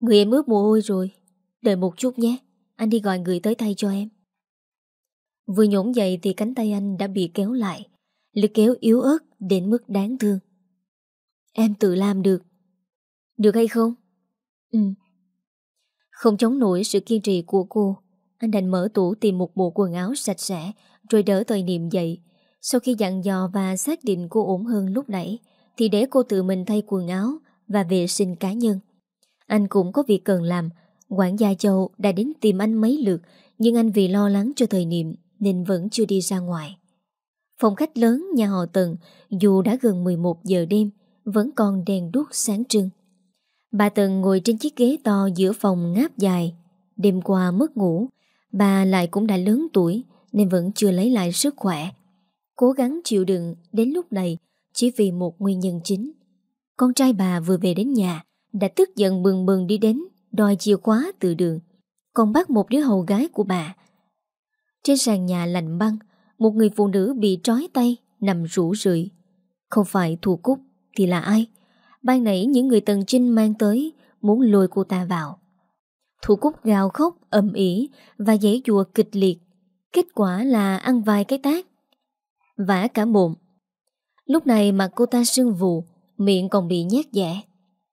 Người em ướt mồ hôi rồi, đợi một chút nhé, anh đi gọi người tới thay cho em. Vừa nhổn dậy thì cánh tay anh đã bị kéo lại, lực kéo yếu ớt đến mức đáng thương. Em tự làm được, được hay không? Ừ. Không chống nổi sự kiên trì của cô, anh đành mở tủ tìm một bộ quần áo sạch sẽ rồi đỡ thời niệm dậy. Sau khi dặn dò và xác định cô ổn hơn lúc nãy, thì để cô tự mình thay quần áo và vệ sinh cá nhân. Anh cũng có việc cần làm, quản gia Châu đã đến tìm anh mấy lượt, nhưng anh vì lo lắng cho thời niệm nên vẫn chưa đi ra ngoài. Phòng khách lớn nhà họ Tần, dù đã gần 11 giờ đêm, vẫn còn đèn đuốc sáng trưng. Bà Tần ngồi trên chiếc ghế to giữa phòng ngáp dài. Đêm qua mất ngủ, bà lại cũng đã lớn tuổi nên vẫn chưa lấy lại sức khỏe. Cố gắng chịu đựng đến lúc này chỉ vì một nguyên nhân chính. Con trai bà vừa về đến nhà, đã tức giận bừng bừng đi đến, đòi chìa khóa từ đường. Còn bắt một đứa hầu gái của bà. Trên sàn nhà lạnh băng, một người phụ nữ bị trói tay, nằm rủ rượi. Không phải Thu Cúc thì là ai? Ban nãy những người Tần Trinh mang tới muốn lôi cô ta vào. Thu Cúc gào khóc, ầm ỉ và giấy dùa kịch liệt. Kết quả là ăn vài cái tác. Vả cả bụng. Lúc này mặt cô ta sưng vù, miệng còn bị nhét dẻ.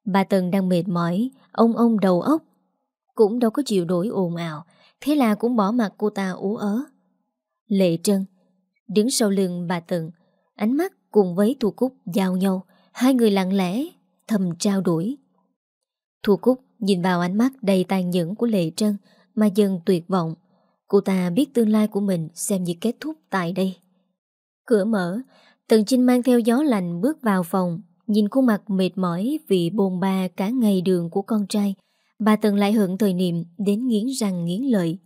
Bà Tần đang mệt mỏi, ông ông đầu óc. Cũng đâu có chịu đổi ồn ào, thế là cũng bỏ mặt cô ta ú ớ. Lệ Trân, đứng sau lưng bà Tần, ánh mắt cùng với Thu Cúc giao nhau, hai người lặng lẽ, thầm trao đổi. Thu Cúc nhìn vào ánh mắt đầy tàn nhẫn của Lệ Trân mà dần tuyệt vọng. Cô ta biết tương lai của mình xem như kết thúc tại đây. Cửa mở, Tần Trinh mang theo gió lành bước vào phòng, nhìn khuôn mặt mệt mỏi vì bồn ba cả ngày đường của con trai. Bà Tần lại hận thời niệm đến nghiến răng nghiến lợi.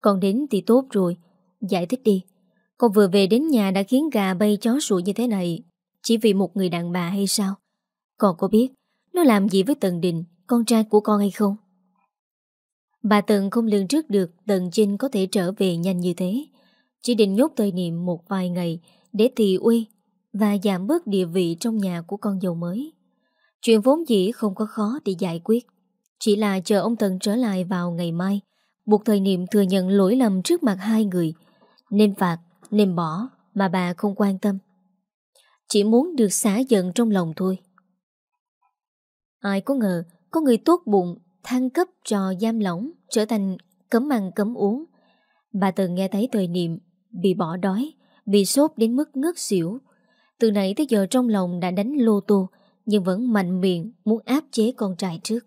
Con đến thì tốt rồi, giải thích đi. Con vừa về đến nhà đã khiến gà bay chó sủa như thế này Chỉ vì một người đàn bà hay sao Còn có biết Nó làm gì với Tần Đình con trai của con hay không? Bà Tần không lường trước được Tần Trinh có thể trở về nhanh như thế. Chỉ định nhốt thời niệm một vài ngày Để thị uy Và giảm bớt địa vị trong nhà của con dâu mới. Chuyện vốn dĩ không có khó để giải quyết. Chỉ là chờ ông Tần trở lại vào ngày mai, Buộc thời niệm thừa nhận lỗi lầm trước mặt hai người. Nên phạt, nên bỏ mà bà không quan tâm. Chỉ muốn được xả giận trong lòng thôi. Ai có ngờ có người tốt bụng thăng cấp trò giam lỏng trở thành cấm ăn cấm uống. Bà từng nghe thấy thời niệm bị bỏ đói, bị sốt đến mức ngất xỉu. Từ nãy tới giờ trong lòng đã đánh lô tô nhưng vẫn mạnh miệng muốn áp chế con trai trước.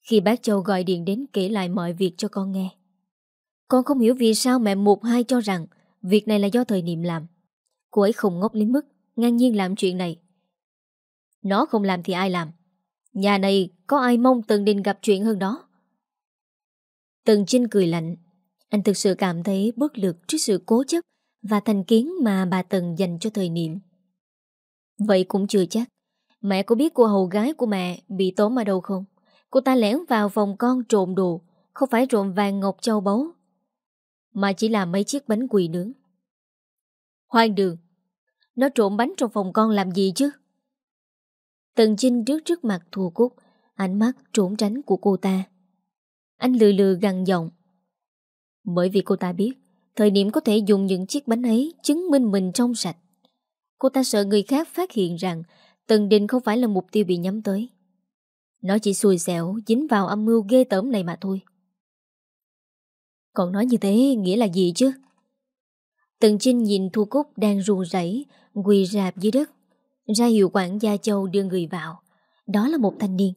Khi bác Châu gọi điện đến kể lại mọi việc cho con nghe. Con không hiểu vì sao mẹ một hai cho rằng việc này là do thời niệm làm. Cô ấy không ngốc đến mức ngang nhiên làm chuyện này. Nó không làm thì ai làm? Nhà này có ai mong Tần Đình gặp chuyện hơn đó? Tần Trinh cười lạnh. Anh thực sự cảm thấy bất lực trước sự cố chấp và thành kiến mà bà Tần dành cho thời niệm. Vậy cũng chưa chắc. Mẹ có biết cô hầu gái của mẹ bị tóm ở đâu không? Cô ta lẻn vào phòng con trộm đồ, không phải trộm vàng ngọc châu báu, mà chỉ là mấy chiếc bánh quỳ nướng. Hoang đường, nó trộm bánh trong phòng con làm gì chứ? Tần Chinh trước trước mặt thua cúc, ánh mắt trốn tránh của cô ta. Anh lừa lừa gằn giọng. Bởi vì cô ta biết, thời điểm có thể dùng những chiếc bánh ấy chứng minh mình trong sạch. Cô ta sợ người khác phát hiện rằng Tần Đình không phải là mục tiêu bị nhắm tới. Nó chỉ xui xẻo dính vào âm mưu ghê tởm này mà thôi. Còn nói như thế nghĩa là gì chứ? Tần Trinh nhìn Thu Cúc đang ruồn rẫy quỳ rạp dưới đất. Ra hiệu quản gia châu đưa người vào. Đó là một thanh niên.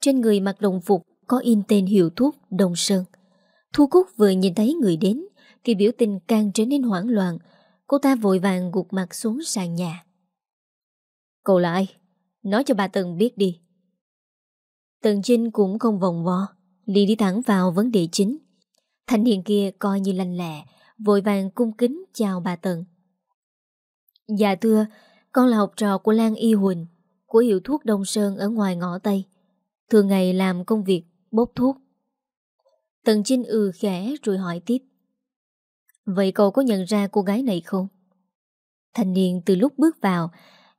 Trên người mặc đồng phục có in tên hiệu thuốc Đồng Sơn. Thu Cúc vừa nhìn thấy người đến thì biểu tình càng trở nên hoảng loạn. Cô ta vội vàng gục mặt xuống sàn nhà. Cậu là ai? Nói cho bà Tần biết đi. Tần Trinh cũng không vòng vo, Ly đi thẳng vào vấn đề chính. Thanh niên kia coi như lành lẹ, vội vàng cung kính chào bà Tần. Dạ thưa, con là học trò của Lan Y Huỳnh, của hiệu thuốc Đông Sơn ở ngoài ngõ Tây. Thường ngày làm công việc bốc thuốc. Tần chinh ừ khẽ rồi hỏi tiếp. Vậy cậu có nhận ra cô gái này không? Thanh niên từ lúc bước vào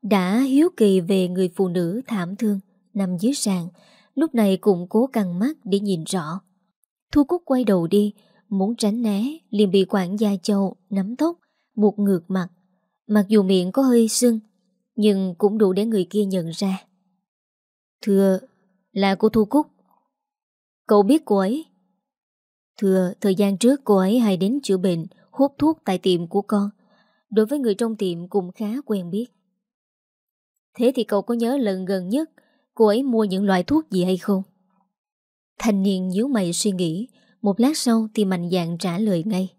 đã hiếu kỳ về người phụ nữ thảm thương nằm dưới sàn, lúc này cũng cố căng mắt để nhìn rõ. Thu Cúc quay đầu đi, muốn tránh né, liền bị quản gia châu nắm tóc, buộc ngược mặt. Mặc dù miệng có hơi sưng, nhưng cũng đủ để người kia nhận ra. Thưa, là cô Thu Cúc. Cậu biết cô ấy? Thưa, thời gian trước cô ấy hay đến chữa bệnh, hút thuốc tại tiệm của con. Đối với người trong tiệm cũng khá quen biết. Thế thì cậu có nhớ lần gần nhất cô ấy mua những loại thuốc gì hay không? Thanh niên nhíu mày suy nghĩ Một lát sau thì mạnh dạng trả lời ngay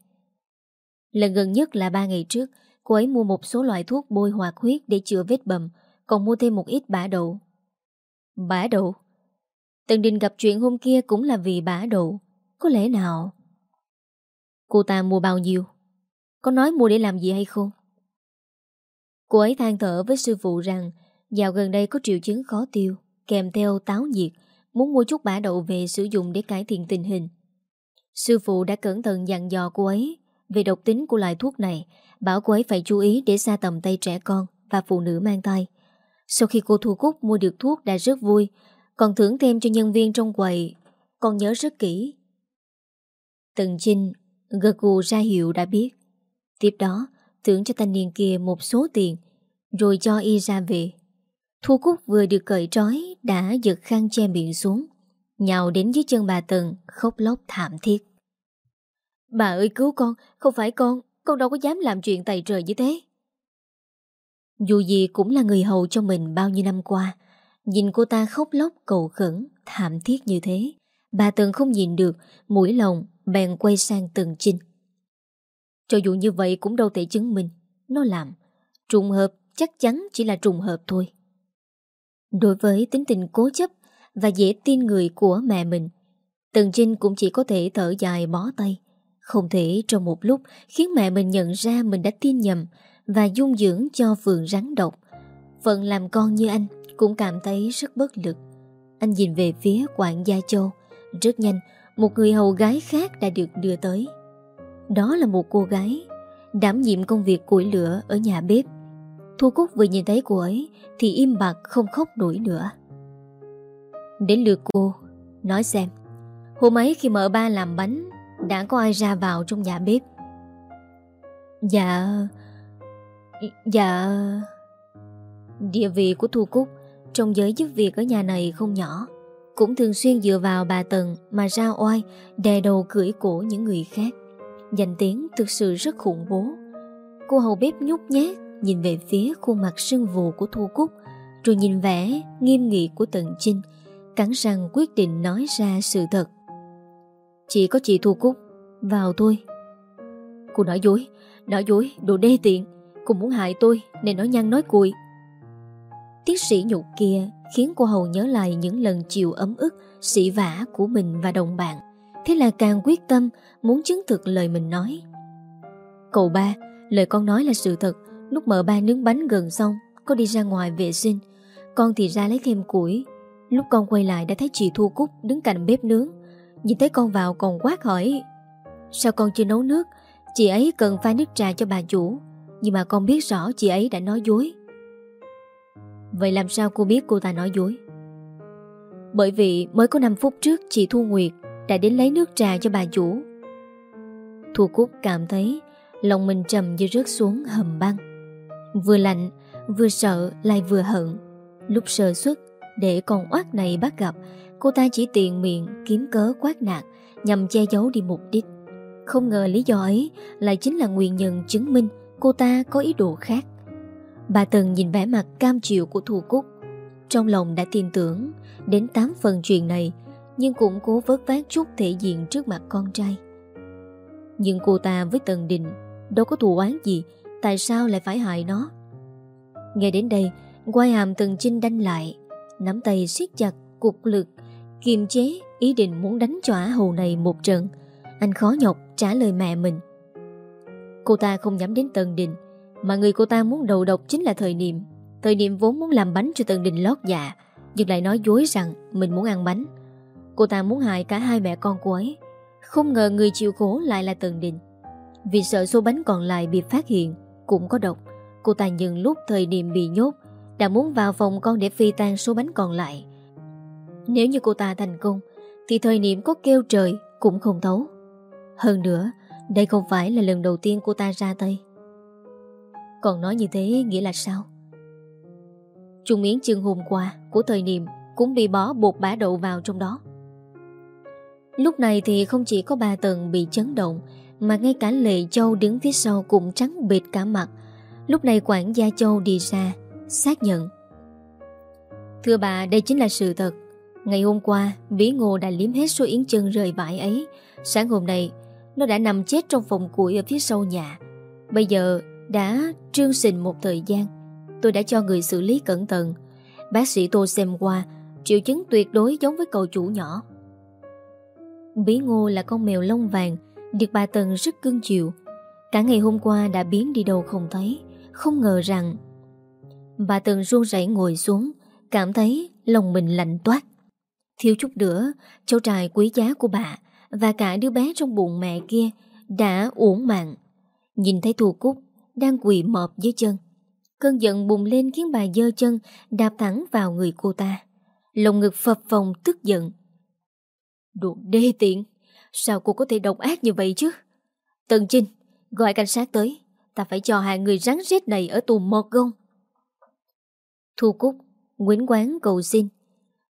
Lần gần nhất là ba ngày trước Cô ấy mua một số loại thuốc bôi hoạt huyết Để chữa vết bầm, Còn mua thêm một ít bả đậu. Bả đậu? Tần Đình gặp chuyện hôm kia cũng là vì bả đậu. Có lẽ nào? Cô ta mua bao nhiêu? Có nói mua để làm gì hay không? Cô ấy than thở với sư phụ rằng, Dạo gần đây có triệu chứng khó tiêu, Kèm theo táo nhiệt, Muốn mua chút bả đậu về sử dụng để cải thiện tình hình. Sư phụ đã cẩn thận dặn dò cô ấy Về độc tính của loại thuốc này Bảo cô ấy phải chú ý để xa tầm tay trẻ con Và phụ nữ mang thai. Sau khi cô Thu Cúc mua được thuốc đã rất vui, Còn thưởng thêm cho nhân viên trong quầy, Còn nhớ rất kỹ. Tần Chinh gật gù ra hiệu đã biết. Tiếp đó, thưởng cho thanh niên kia một số tiền, Rồi cho y ra về. Thu Cúc vừa được cởi trói Đã giật khăn che miệng xuống, Nhào đến dưới chân bà Tần, Khóc lóc thảm thiết. Bà ơi cứu con, Không phải con con đâu có dám làm chuyện tày trời như thế. Dù gì cũng là người hầu cho mình bao nhiêu năm qua, Nhìn cô ta khóc lóc, cầu khẩn, Thảm thiết như thế, Bà Tần không nhìn được Mũi lòng bèn quay sang Tần Trinh. Cho dù như vậy cũng đâu thể chứng minh, Nó làm, Trùng hợp chắc chắn chỉ là trùng hợp thôi. Đối với tính tình cố chấp Và dễ tin người của mẹ mình Tần Trinh cũng chỉ có thể thở dài bó tay. Không thể trong một lúc Khiến mẹ mình nhận ra mình đã tin nhầm Và dung dưỡng cho vườn rắn độc. Phận làm con như anh Cũng cảm thấy rất bất lực. Anh nhìn về phía quản gia châu. Rất nhanh, Một người hầu gái khác đã được đưa tới. Đó là một cô gái Đảm nhiệm công việc củi lửa Ở nhà bếp. Thu Cúc vừa nhìn thấy cô ấy Thì im bặt không khóc nổi nữa. Đến lượt cô, Nói xem, Hôm ấy khi mợ ba làm bánh đã có ai ra vào trong nhà bếp? Dạ Dạ. Địa vị của Thu Cúc Trong giới giúp việc ở nhà này không nhỏ. Cũng thường xuyên dựa vào bà Tần Mà ra oai, Đè đầu cưỡi cổ những người khác. Danh tiếng thực sự rất khủng bố. Cô hầu bếp nhút nhát Nhìn về phía khuôn mặt sưng vù của Thu Cúc, Rồi nhìn vẻ nghiêm nghị của Tần Trinh Cắn răng quyết định nói ra sự thật. Chỉ có chị Thu Cúc. Vào tôi Cô nói dối Nói dối, đồ đê tiện. Cô muốn hại tôi, Nên nói nhăn nói cùi. Tiến sĩ nhục kia Khiến cô Hầu nhớ lại những lần chịu ấm ức Sĩ vả của mình và đồng bạn. Thế là càng quyết tâm Muốn chứng thực lời mình nói. Cậu ba, Lời con nói là sự thật. Lúc mở ba nướng bánh gần xong, Có đi ra ngoài vệ sinh. Con thì ra lấy thêm củi. Lúc con quay lại đã thấy chị Thu Cúc đứng cạnh bếp nướng. Nhìn thấy con vào còn quát hỏi Sao con chưa nấu nước? Chị ấy cần pha nước trà cho bà chủ. Nhưng mà con biết rõ chị ấy đã nói dối. Vậy làm sao cô biết cô ta nói dối? Bởi vì mới có 5 phút trước Chị Thu Nguyệt đã đến lấy nước trà cho bà chủ. Thu Cúc cảm thấy Lòng mình trầm như rớt xuống hầm băng. Vừa lạnh, Vừa sợ, lại vừa hận. Lúc sơ xuất Để con oát này bắt gặp Cô ta chỉ tiện miệng, kiếm cớ quát nạt, Nhằm che giấu đi mục đích. Không ngờ lý do ấy Lại chính là nguyên nhân chứng minh Cô ta có ý đồ khác. Bà Tần nhìn vẻ mặt cam chịu của Thu Cúc. Trong lòng đã tin tưởng Đến 8 phần chuyện này, Nhưng cũng cố vớt vát chút thể diện trước mặt con trai. Nhưng cô ta với Tần Đình Đâu có thù oán gì, Tại sao lại phải hại nó? Nghe đến đây, Quai hàm Tần chinh đanh lại, Nắm tay siết chặt cục lực Kiềm chế ý định muốn đánh cho Á Hầu này một trận, Anh khó nhọc trả lời mẹ mình. Cô ta không nhắm đến Tần Đình, Mà người cô ta muốn đầu độc chính là thời niệm. Thời niệm vốn muốn làm bánh cho Tần Đình lót dạ Nhưng lại nói dối rằng Mình muốn ăn bánh. Cô ta muốn hại cả hai mẹ con cô ấy. Không ngờ người chịu khổ lại là Tần Đình. Vì sợ số bánh còn lại bị phát hiện, Cũng có độc, Cô ta nhận lúc thời niệm bị nhốt, Đã muốn vào phòng con để phi tan số bánh còn lại. Nếu như cô ta thành công, Thì thời niệm có kêu trời Cũng không thấu. Hơn nữa, Đây không phải là lần đầu tiên cô ta ra tay. Còn nói như thế nghĩa là sao? Trung miếng chân hôm qua Của thời niệm Cũng bị bó bột bã đậu vào trong đó. Lúc này thì không chỉ có ba tầng bị chấn động, Mà ngay cả Lệ Châu đứng phía sau cũng trắng bệt cả mặt. Lúc này quản gia Châu đi ra, Xác nhận. Thưa bà, đây chính là sự thật. Ngày hôm qua, Vĩ Ngô đã liếm hết số yến chân rời vải ấy. Sáng hôm nay, Nó đã nằm chết trong phòng củi ở phía sau nhà. Bây giờ đã trương sình một thời gian. Tôi đã cho người xử lý cẩn thận. Bác sĩ tôi xem qua, Triệu chứng tuyệt đối giống với cậu chủ nhỏ. Bí ngô là con mèo lông vàng, Được bà Tần rất cưng chịu Cả ngày hôm qua đã biến đi đâu không thấy. Không ngờ rằng Bà Tần run rẩy ngồi xuống, Cảm thấy lòng mình lạnh toát. Thiếu chút nữa, Cháu trai quý giá của bà Và cả đứa bé trong bụng mẹ kia Đã uổng mạng. Nhìn thấy Thu Cúc Đang quỳ mọp dưới chân. Cơn giận bùng lên khiến bà dơ chân, Đạp thẳng vào người cô ta. Lòng ngực phập phồng tức giận. Đồ đê tiện, Sao cô có thể độc ác như vậy chứ? Tần Trinh Gọi cảnh sát tới, Ta phải cho hai người rắn rết này ở tù một gông. Thu Cúc Nguyễn Quán cầu xin.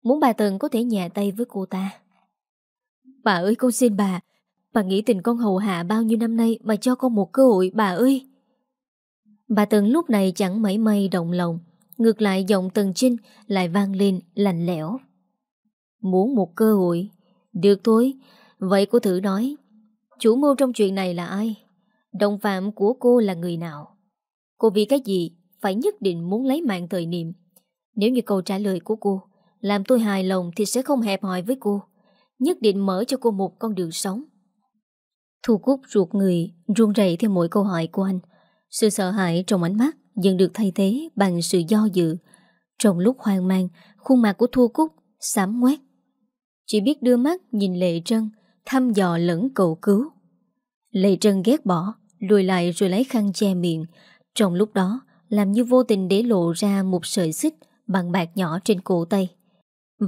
Muốn bà Tần có thể nhẹ tay với cô ta. Bà ơi, con xin bà. Bà nghĩ tình con hầu hạ bao nhiêu năm nay Mà cho con một cơ hội, bà ơi. Bà Tần lúc này chẳng mảy may động lòng. Ngược lại, giọng Tần Trinh Lại vang lên lạnh lẽo. Muốn một cơ hội. Được thôi. Vậy cô thử nói. Chủ mưu trong chuyện này là ai? Đồng phạm của cô là người nào? Cô vì cái gì Phải nhất định muốn lấy mạng thời niệm? Nếu như câu trả lời của cô làm tôi hài lòng thì sẽ không hẹp hòi với cô. Nhất định mở cho cô một con đường sống. Thu Cúc ruột người, run rẩy theo mỗi câu hỏi của anh. Sự sợ hãi trong ánh mắt Dần được thay thế bằng sự do dự. Trong lúc hoang mang, Khuôn mặt của Thu Cúc xám ngoét. Chỉ biết đưa mắt nhìn Lệ Trân, Thăm dò lẫn cầu cứu. Lệ Trân ghét bỏ, Lùi lại rồi lấy khăn che miệng. Trong lúc đó, Làm như vô tình để lộ ra một sợi xích Bằng bạc nhỏ trên cổ tay.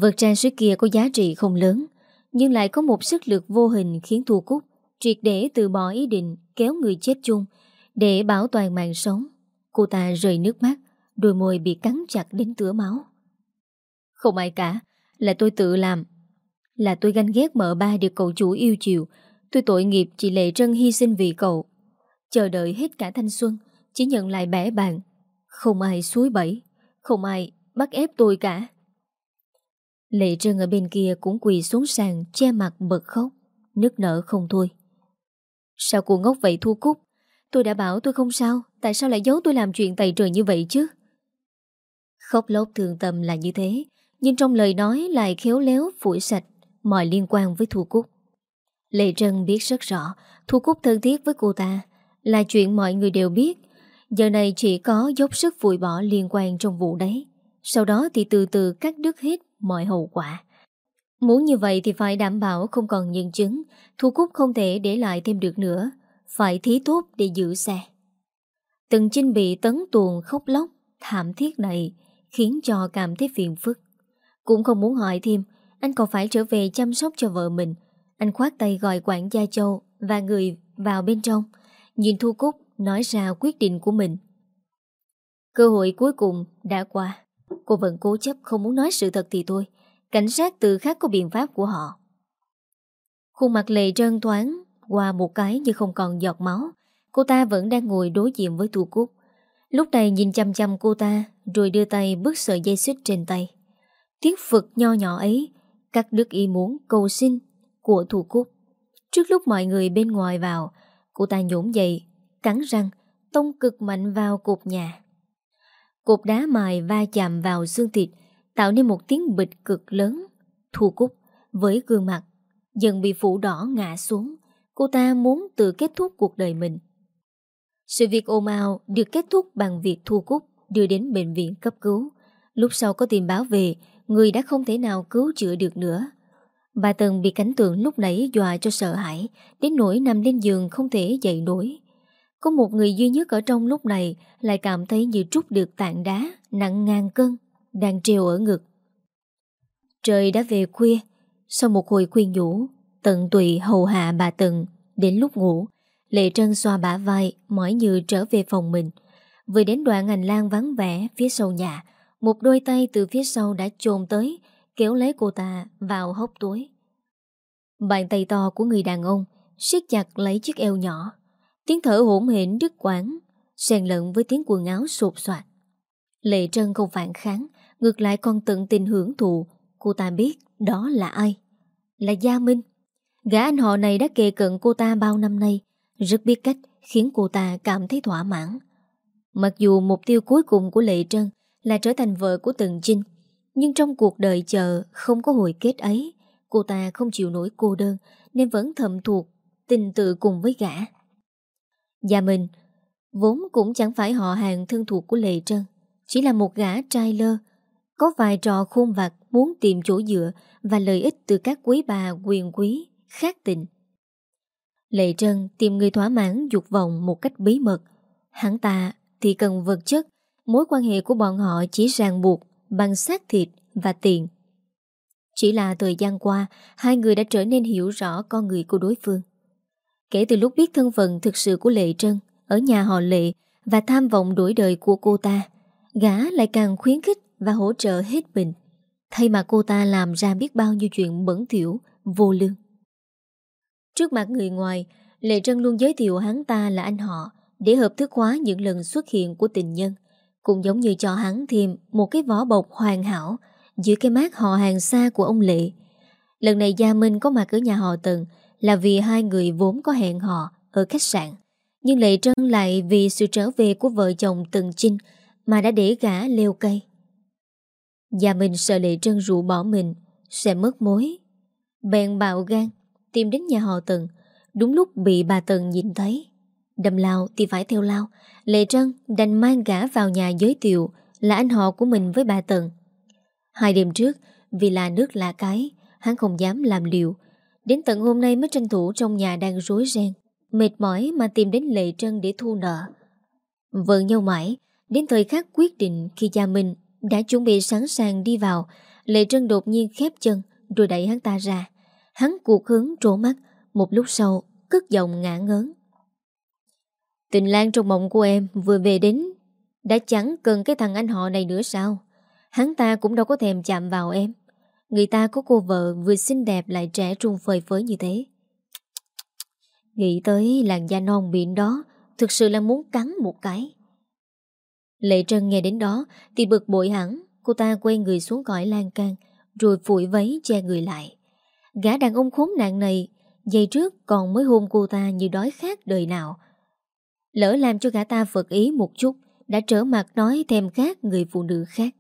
Vật trang sức kia có giá trị không lớn, Nhưng lại có một sức lực vô hình Khiến Thu Cúc triệt để từ bỏ ý định Kéo người chết chung Để bảo toàn mạng sống. Cô ta rời nước mắt, Đôi môi bị cắn chặt đến tứa máu. Không ai cả, Là tôi tự làm. Là tôi ganh ghét mợ ba được cậu chủ yêu chiều, Tôi tội nghiệp chị Lệ Trân hy sinh vì cậu. Chờ đợi hết cả thanh xuân, Chỉ nhận lại bẻ bàn Không ai suối bẫy, Không ai bắt ép tôi cả. Lệ Trân ở bên kia cũng quỳ xuống sàn, Che mặt bật khóc, Nức nở không thôi. Sao cô ngốc vậy Thu Cúc? Tôi đã bảo tôi không sao, Tại sao lại giấu tôi làm chuyện tày trời như vậy chứ? Khóc lóc thường tâm là như thế, Nhưng trong lời nói lại khéo léo, phủi sạch Mọi liên quan với Thu Cúc. Lệ Trân biết rất rõ, Thu Cúc thân thiết với cô ta, Là chuyện mọi người đều biết. Giờ này chỉ có dốc sức vùi bỏ liên quan trong vụ đấy. Sau đó thì từ từ cắt đứt hết mọi hậu quả. Muốn như vậy thì phải đảm bảo không còn nhân chứng, Thu Cúc không thể để lại thêm được nữa, Phải thí tốt để giữ xe. Từng chinh bị tấn tuồn khóc lóc, Thảm thiết này Khiến cho cảm thấy phiền phức. Cũng không muốn hỏi thêm, Anh còn phải trở về chăm sóc cho vợ mình. Anh khoát tay gọi quản gia châu Và người vào bên trong, Nhìn Thu Cúc nói ra quyết định của mình. Cơ hội cuối cùng đã qua. Cô vẫn cố chấp không muốn nói sự thật thì thôi. Cảnh sát tự khắc có biện pháp của họ. Khuôn mặt lệ trơn thoáng Qua một cái như không còn giọt máu. Cô ta vẫn đang ngồi đối diện với Thu Cúc. Lúc này nhìn chăm chăm cô ta, Rồi đưa tay bước sợi dây xích trên tay. Tiếng phật nho nhỏ ấy, Cắt đứt ý muốn cầu xin Của Thu Cúc. Trước lúc mọi người bên ngoài vào, Cô ta nhổn dậy, Cắn răng, Tông cực mạnh vào cột nhà. Cột đá mài va chạm vào xương thịt, Tạo nên một tiếng bịch cực lớn, Thu Cúc với gương mặt. Dần bị phủ đỏ ngã xuống, Cô ta muốn tự kết thúc cuộc đời mình. Sự việc ồn ào Được kết thúc bằng việc Thu Cúc Đưa đến bệnh viện cấp cứu. Lúc sau có tin báo về, Người đã không thể nào cứu chữa được nữa. Bà Tần bị cảnh tượng lúc nãy dọa cho sợ hãi, Đến nỗi nằm lên giường không thể dậy nổi. Có một người duy nhất ở trong lúc này Lại cảm thấy như trút được tảng đá Nặng ngàn cân, Đang treo ở ngực. Trời đã về khuya, Sau một hồi khuyên nhủ, Tận tụy hầu hạ bà Tần, Đến lúc ngủ, Lệ Trân xoa bả vai, Mỏi như trở về phòng mình. Vừa đến đoạn hành lang vắng vẻ phía sau nhà, Một đôi tay từ phía sau đã chồm tới, Kéo lấy cô ta vào hốc túi. Bàn tay to của người đàn ông siết chặt lấy chiếc eo nhỏ. Tiếng thở hỗn hển đứt quãng xen lẫn với tiếng quần áo sột soạt. Lệ Trân không phản kháng Ngược lại còn tận tình hưởng thụ. Cô ta biết đó là ai? Là Gia Minh. Gã anh họ này đã kề cận cô ta bao năm nay Rất biết cách khiến cô ta cảm thấy thỏa mãn. Mặc dù mục tiêu cuối cùng của Lệ Trân Là trở thành vợ của Tần Trinh Nhưng trong cuộc đời chờ không có hồi kết ấy, cô ta không chịu nổi cô đơn nên vẫn thầm thuộc tình tự cùng với gã. Gia Minh vốn cũng chẳng phải họ hàng thân thuộc của Lệ Trân, chỉ là một gã trai lơ, có vài trò khôn vặt muốn tìm chỗ dựa và lợi ích từ các quý bà quyền quý, khác tình. Lệ Trân tìm người thỏa mãn dục vọng một cách bí mật. Hắn ta thì cần vật chất, mối quan hệ của bọn họ chỉ ràng buộc bằng xác thịt và tiền. Chỉ là thời gian qua, hai người đã trở nên hiểu rõ con người của đối phương. Kể từ lúc biết thân phận thực sự của Lệ Trân ở nhà họ Lệ và tham vọng đuổi đời của cô ta, gã lại càng khuyến khích và hỗ trợ hết mình. Thay mà cô ta làm ra biết bao nhiêu chuyện bẩn thỉu, vô lương. Trước mặt người ngoài, Lệ Trân luôn giới thiệu hắn ta là anh họ để hợp thức hóa những lần xuất hiện của tình nhân, cũng giống như cho hắn thêm một cái vỏ bọc hoàn hảo giữa cái mát họ hàng xa của ông Lệ. Lần này Gia Minh có mặt ở nhà họ Tần là vì hai người vốn có hẹn hò ở khách sạn. Nhưng Lệ Trân lại vì sự trở về của vợ chồng Tần Chinh mà đã để gã leo cây. Và mình sợ Lệ Trân rụ bỏ mình sẽ mất mối. Bèn bạo gan tìm đến nhà họ Tần đúng lúc bị bà Tần nhìn thấy. Đâm lao thì phải theo lao Lệ Trân đành mang gã vào nhà giới thiệu là anh họ của mình với bà Tần. Hai đêm trước, vì là nước là cái, hắn không dám làm liều. Đến tận hôm nay mới tranh thủ trong nhà đang rối ren, mệt mỏi mà tìm đến Lệ Trân để thu nợ. Vợ nhau mãi, đến thời khắc quyết định khi Gia mình đã chuẩn bị sẵn sàng đi vào, Lệ Trân đột nhiên khép chân rồi đẩy hắn ta ra. Hắn cuộc hướng trố mắt, một lúc sau cất giọng ngã ngớn. Tình lang trong mộng của em vừa về đến Đã chẳng cần cái thằng anh họ này nữa sao Hắn ta cũng đâu có thèm chạm vào em Người ta có cô vợ vừa xinh đẹp lại trẻ trung phơi phới như thế. Nghĩ tới làn da non biển đó, Thực sự là muốn cắn một cái. Lệ Trân nghe đến đó Thì bực bội hẳn. Cô ta quay người xuống cõi lan can, Rồi phủi váy che người lại. Gã đàn ông khốn nạn này Giây trước còn mới hôn cô ta như đói khát đời nào. Lỡ làm cho gã ta phật ý một chút, Đã trở mặt nói thèm khác người phụ nữ khác.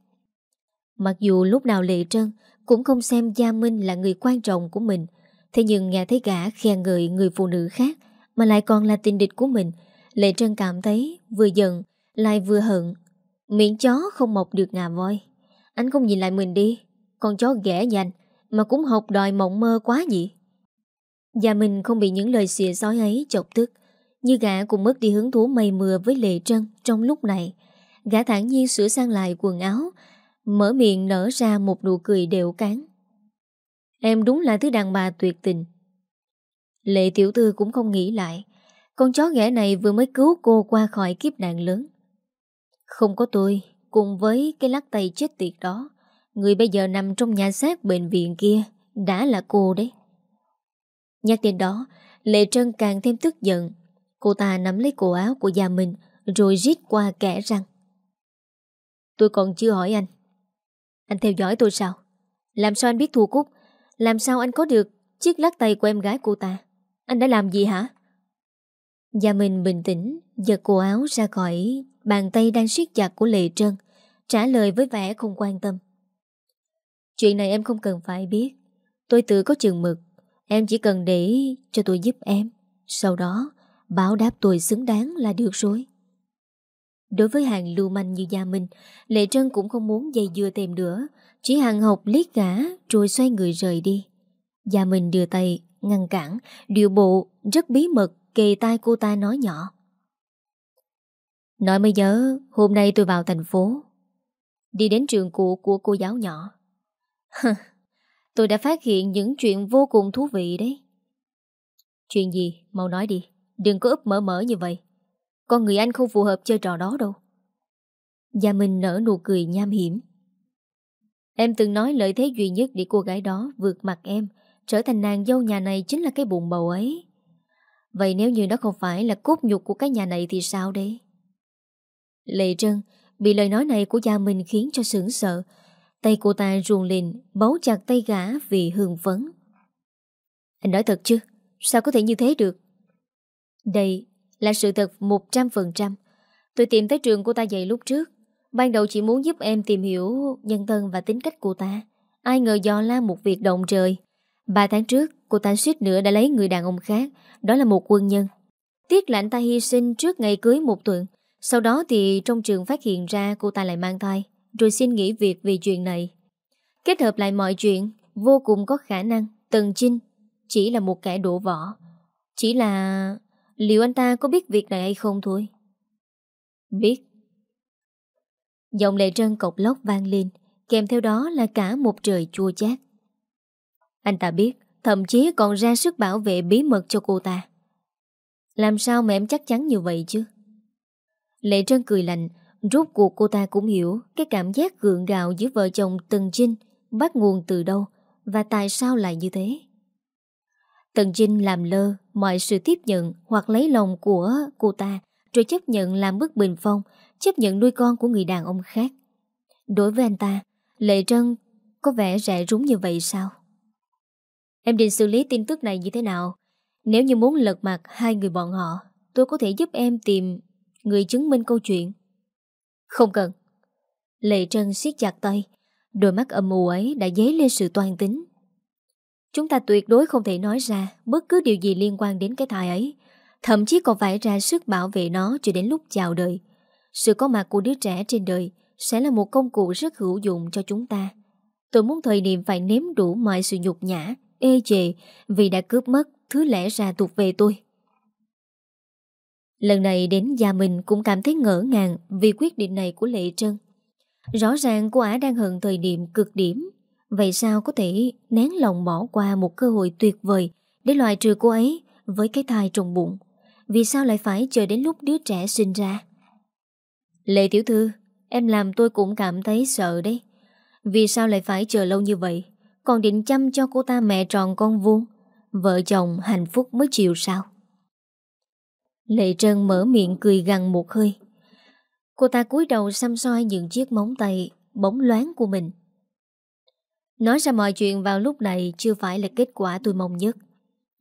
Mặc dù lúc nào Lệ Trân cũng không xem Gia Minh là người quan trọng của mình. Thế nhưng nghe thấy gã khen ngợi người phụ nữ khác Mà lại còn là tình địch của mình Lệ Trân cảm thấy vừa giận Lại vừa hận. Miệng chó không mọc được ngà voi. Anh không nhìn lại mình đi Con chó ghẻ nhanh Mà cũng học đòi mộng mơ quá gì Gia Minh không bị những lời xìa xói ấy chọc tức như gã cũng mất đi hứng thú mây mưa với Lệ Trân trong lúc này. Gã thản nhiên sửa sang lại quần áo, mở miệng nở ra một nụ cười đều cán. Em đúng là thứ đàn bà tuyệt tình. Lệ tiểu thư cũng không nghĩ lại. Con chó ghẻ này vừa mới cứu cô qua khỏi kiếp nạn lớn. Không có tôi, cùng với cái lắc tay chết tiệt đó, người bây giờ nằm trong nhà xác bệnh viện kia, đã là cô đấy. Nhắc đến đó, Lệ Trân càng thêm tức giận Cô ta nắm lấy cổ áo của Gia mình Rồi rít qua kẻ răng Tôi còn chưa hỏi anh anh theo dõi tôi sao? Làm sao anh biết Thu Cúc? Làm sao anh có được chiếc lắc tay của em gái cô ta? Anh đã làm gì hả? Gia Minh bình tĩnh, Giật cổ áo ra khỏi Bàn tay đang siết chặt của Lệ Trân, Trả lời với vẻ không quan tâm. Chuyện này em không cần phải biết. Tôi tự có chừng mực. Em chỉ cần để cho tôi giúp em. Sau đó, Báo đáp tôi xứng đáng là được rồi. Đối với hàng lưu manh như Gia Minh, Lệ Trân cũng không muốn dây dưa thêm nữa. Chỉ hàng học liếc gã, Rồi xoay người rời đi. Gia Minh đưa tay ngăn cản Điều bộ rất bí mật, Kề tai cô ta nói nhỏ. Nói mới nhớ Hôm nay tôi vào thành phố. Đi đến trường cũ của cô giáo nhỏ. Tôi đã phát hiện những chuyện vô cùng thú vị đấy. Chuyện gì? Mau nói đi. Đừng có úp mở mở như vậy. Con người anh không phù hợp chơi trò đó đâu. Gia Minh nở nụ cười nham hiểm. Em từng nói lợi thế duy nhất để cô gái đó vượt mặt em, Trở thành nàng dâu nhà này chính là cái bụng bầu ấy. Vậy nếu như nó không phải là cốt nhục của cái nhà này thì sao đấy? Lệ Trân, bị lời nói này của Gia Minh khiến cho sững sợ Tay cô ta ruồn lên, Bấu chặt tay gã vì hương phấn. Anh nói thật chứ? Sao có thể như thế được? Đây là sự thật 100%. Tôi tìm tới trường cô ta dạy lúc trước. Ban đầu chỉ muốn giúp em tìm hiểu nhân thân và tính cách của ta. Ai ngờ do la một việc động trời. Ba tháng trước, cô ta suýt nữa đã lấy người đàn ông khác. Đó là một quân nhân. Tiếc là anh ta hy sinh trước ngày cưới một tuần. Sau đó thì trong trường phát hiện ra cô ta lại mang thai. Rồi xin nghỉ việc vì chuyện này. Kết hợp lại mọi chuyện, vô cùng có khả năng Tần Chinh chỉ là một kẻ đổ vỏ. Chỉ là liệu anh ta có biết việc này hay không thôi? Biết. Giọng lệ trân cộc lóc vang lên, kèm theo đó là cả một trời chua chát. Anh ta biết, thậm chí còn ra sức bảo vệ bí mật cho cô ta. Làm sao mà em chắc chắn như vậy chứ? Lệ Trân cười lạnh, rốt cuộc cô ta cũng hiểu cái cảm giác gượng gạo giữa vợ chồng Tần Trinh bắt nguồn từ đâu và tại sao lại như thế. Tần Trinh làm lơ mọi sự tiếp nhận hoặc lấy lòng của cô ta rồi chấp nhận làm bức bình phong, chấp nhận nuôi con của người đàn ông khác. Đối với anh ta, Lệ Trân có vẻ rẻ rúng như vậy sao? Em định xử lý tin tức này như thế nào? Nếu như muốn lật mặt hai người bọn họ, tôi có thể giúp em tìm người chứng minh câu chuyện. Không cần. Lệ Trân siết chặt tay, đôi mắt âm mù ấy đã dấy lên sự toan tính. Chúng ta tuyệt đối không thể nói ra bất cứ điều gì liên quan đến cái thai ấy, thậm chí còn phải ra sức bảo vệ nó cho đến lúc chào đời. Sự có mặt của đứa trẻ trên đời sẽ là một công cụ rất hữu dụng cho chúng ta. Tôi muốn thời điểm phải nếm đủ mọi sự nhục nhã, ê chề vì đã cướp mất thứ lẽ ra thuộc về tôi. Lần này đến gia mình cũng cảm thấy ngỡ ngàng vì quyết định này của Lệ Trân. Rõ ràng cô ả đang hận thời điểm cực điểm. Vậy sao có thể nén lòng bỏ qua một cơ hội tuyệt vời để loại trừ cô ấy với cái thai trong bụng? Vì sao lại phải chờ đến lúc đứa trẻ sinh ra? Lệ tiểu thư, em làm tôi cũng cảm thấy sợ đấy. Vì sao lại phải chờ lâu như vậy? Còn định chăm cho cô ta mẹ tròn con vuông Vợ chồng hạnh phúc mới chịu sao Lệ Trân mở miệng cười gằn một hơi Cô ta cúi đầu xăm soi những chiếc móng tay Bóng loáng của mình Nói ra mọi chuyện vào lúc này Chưa phải là kết quả tôi mong nhất.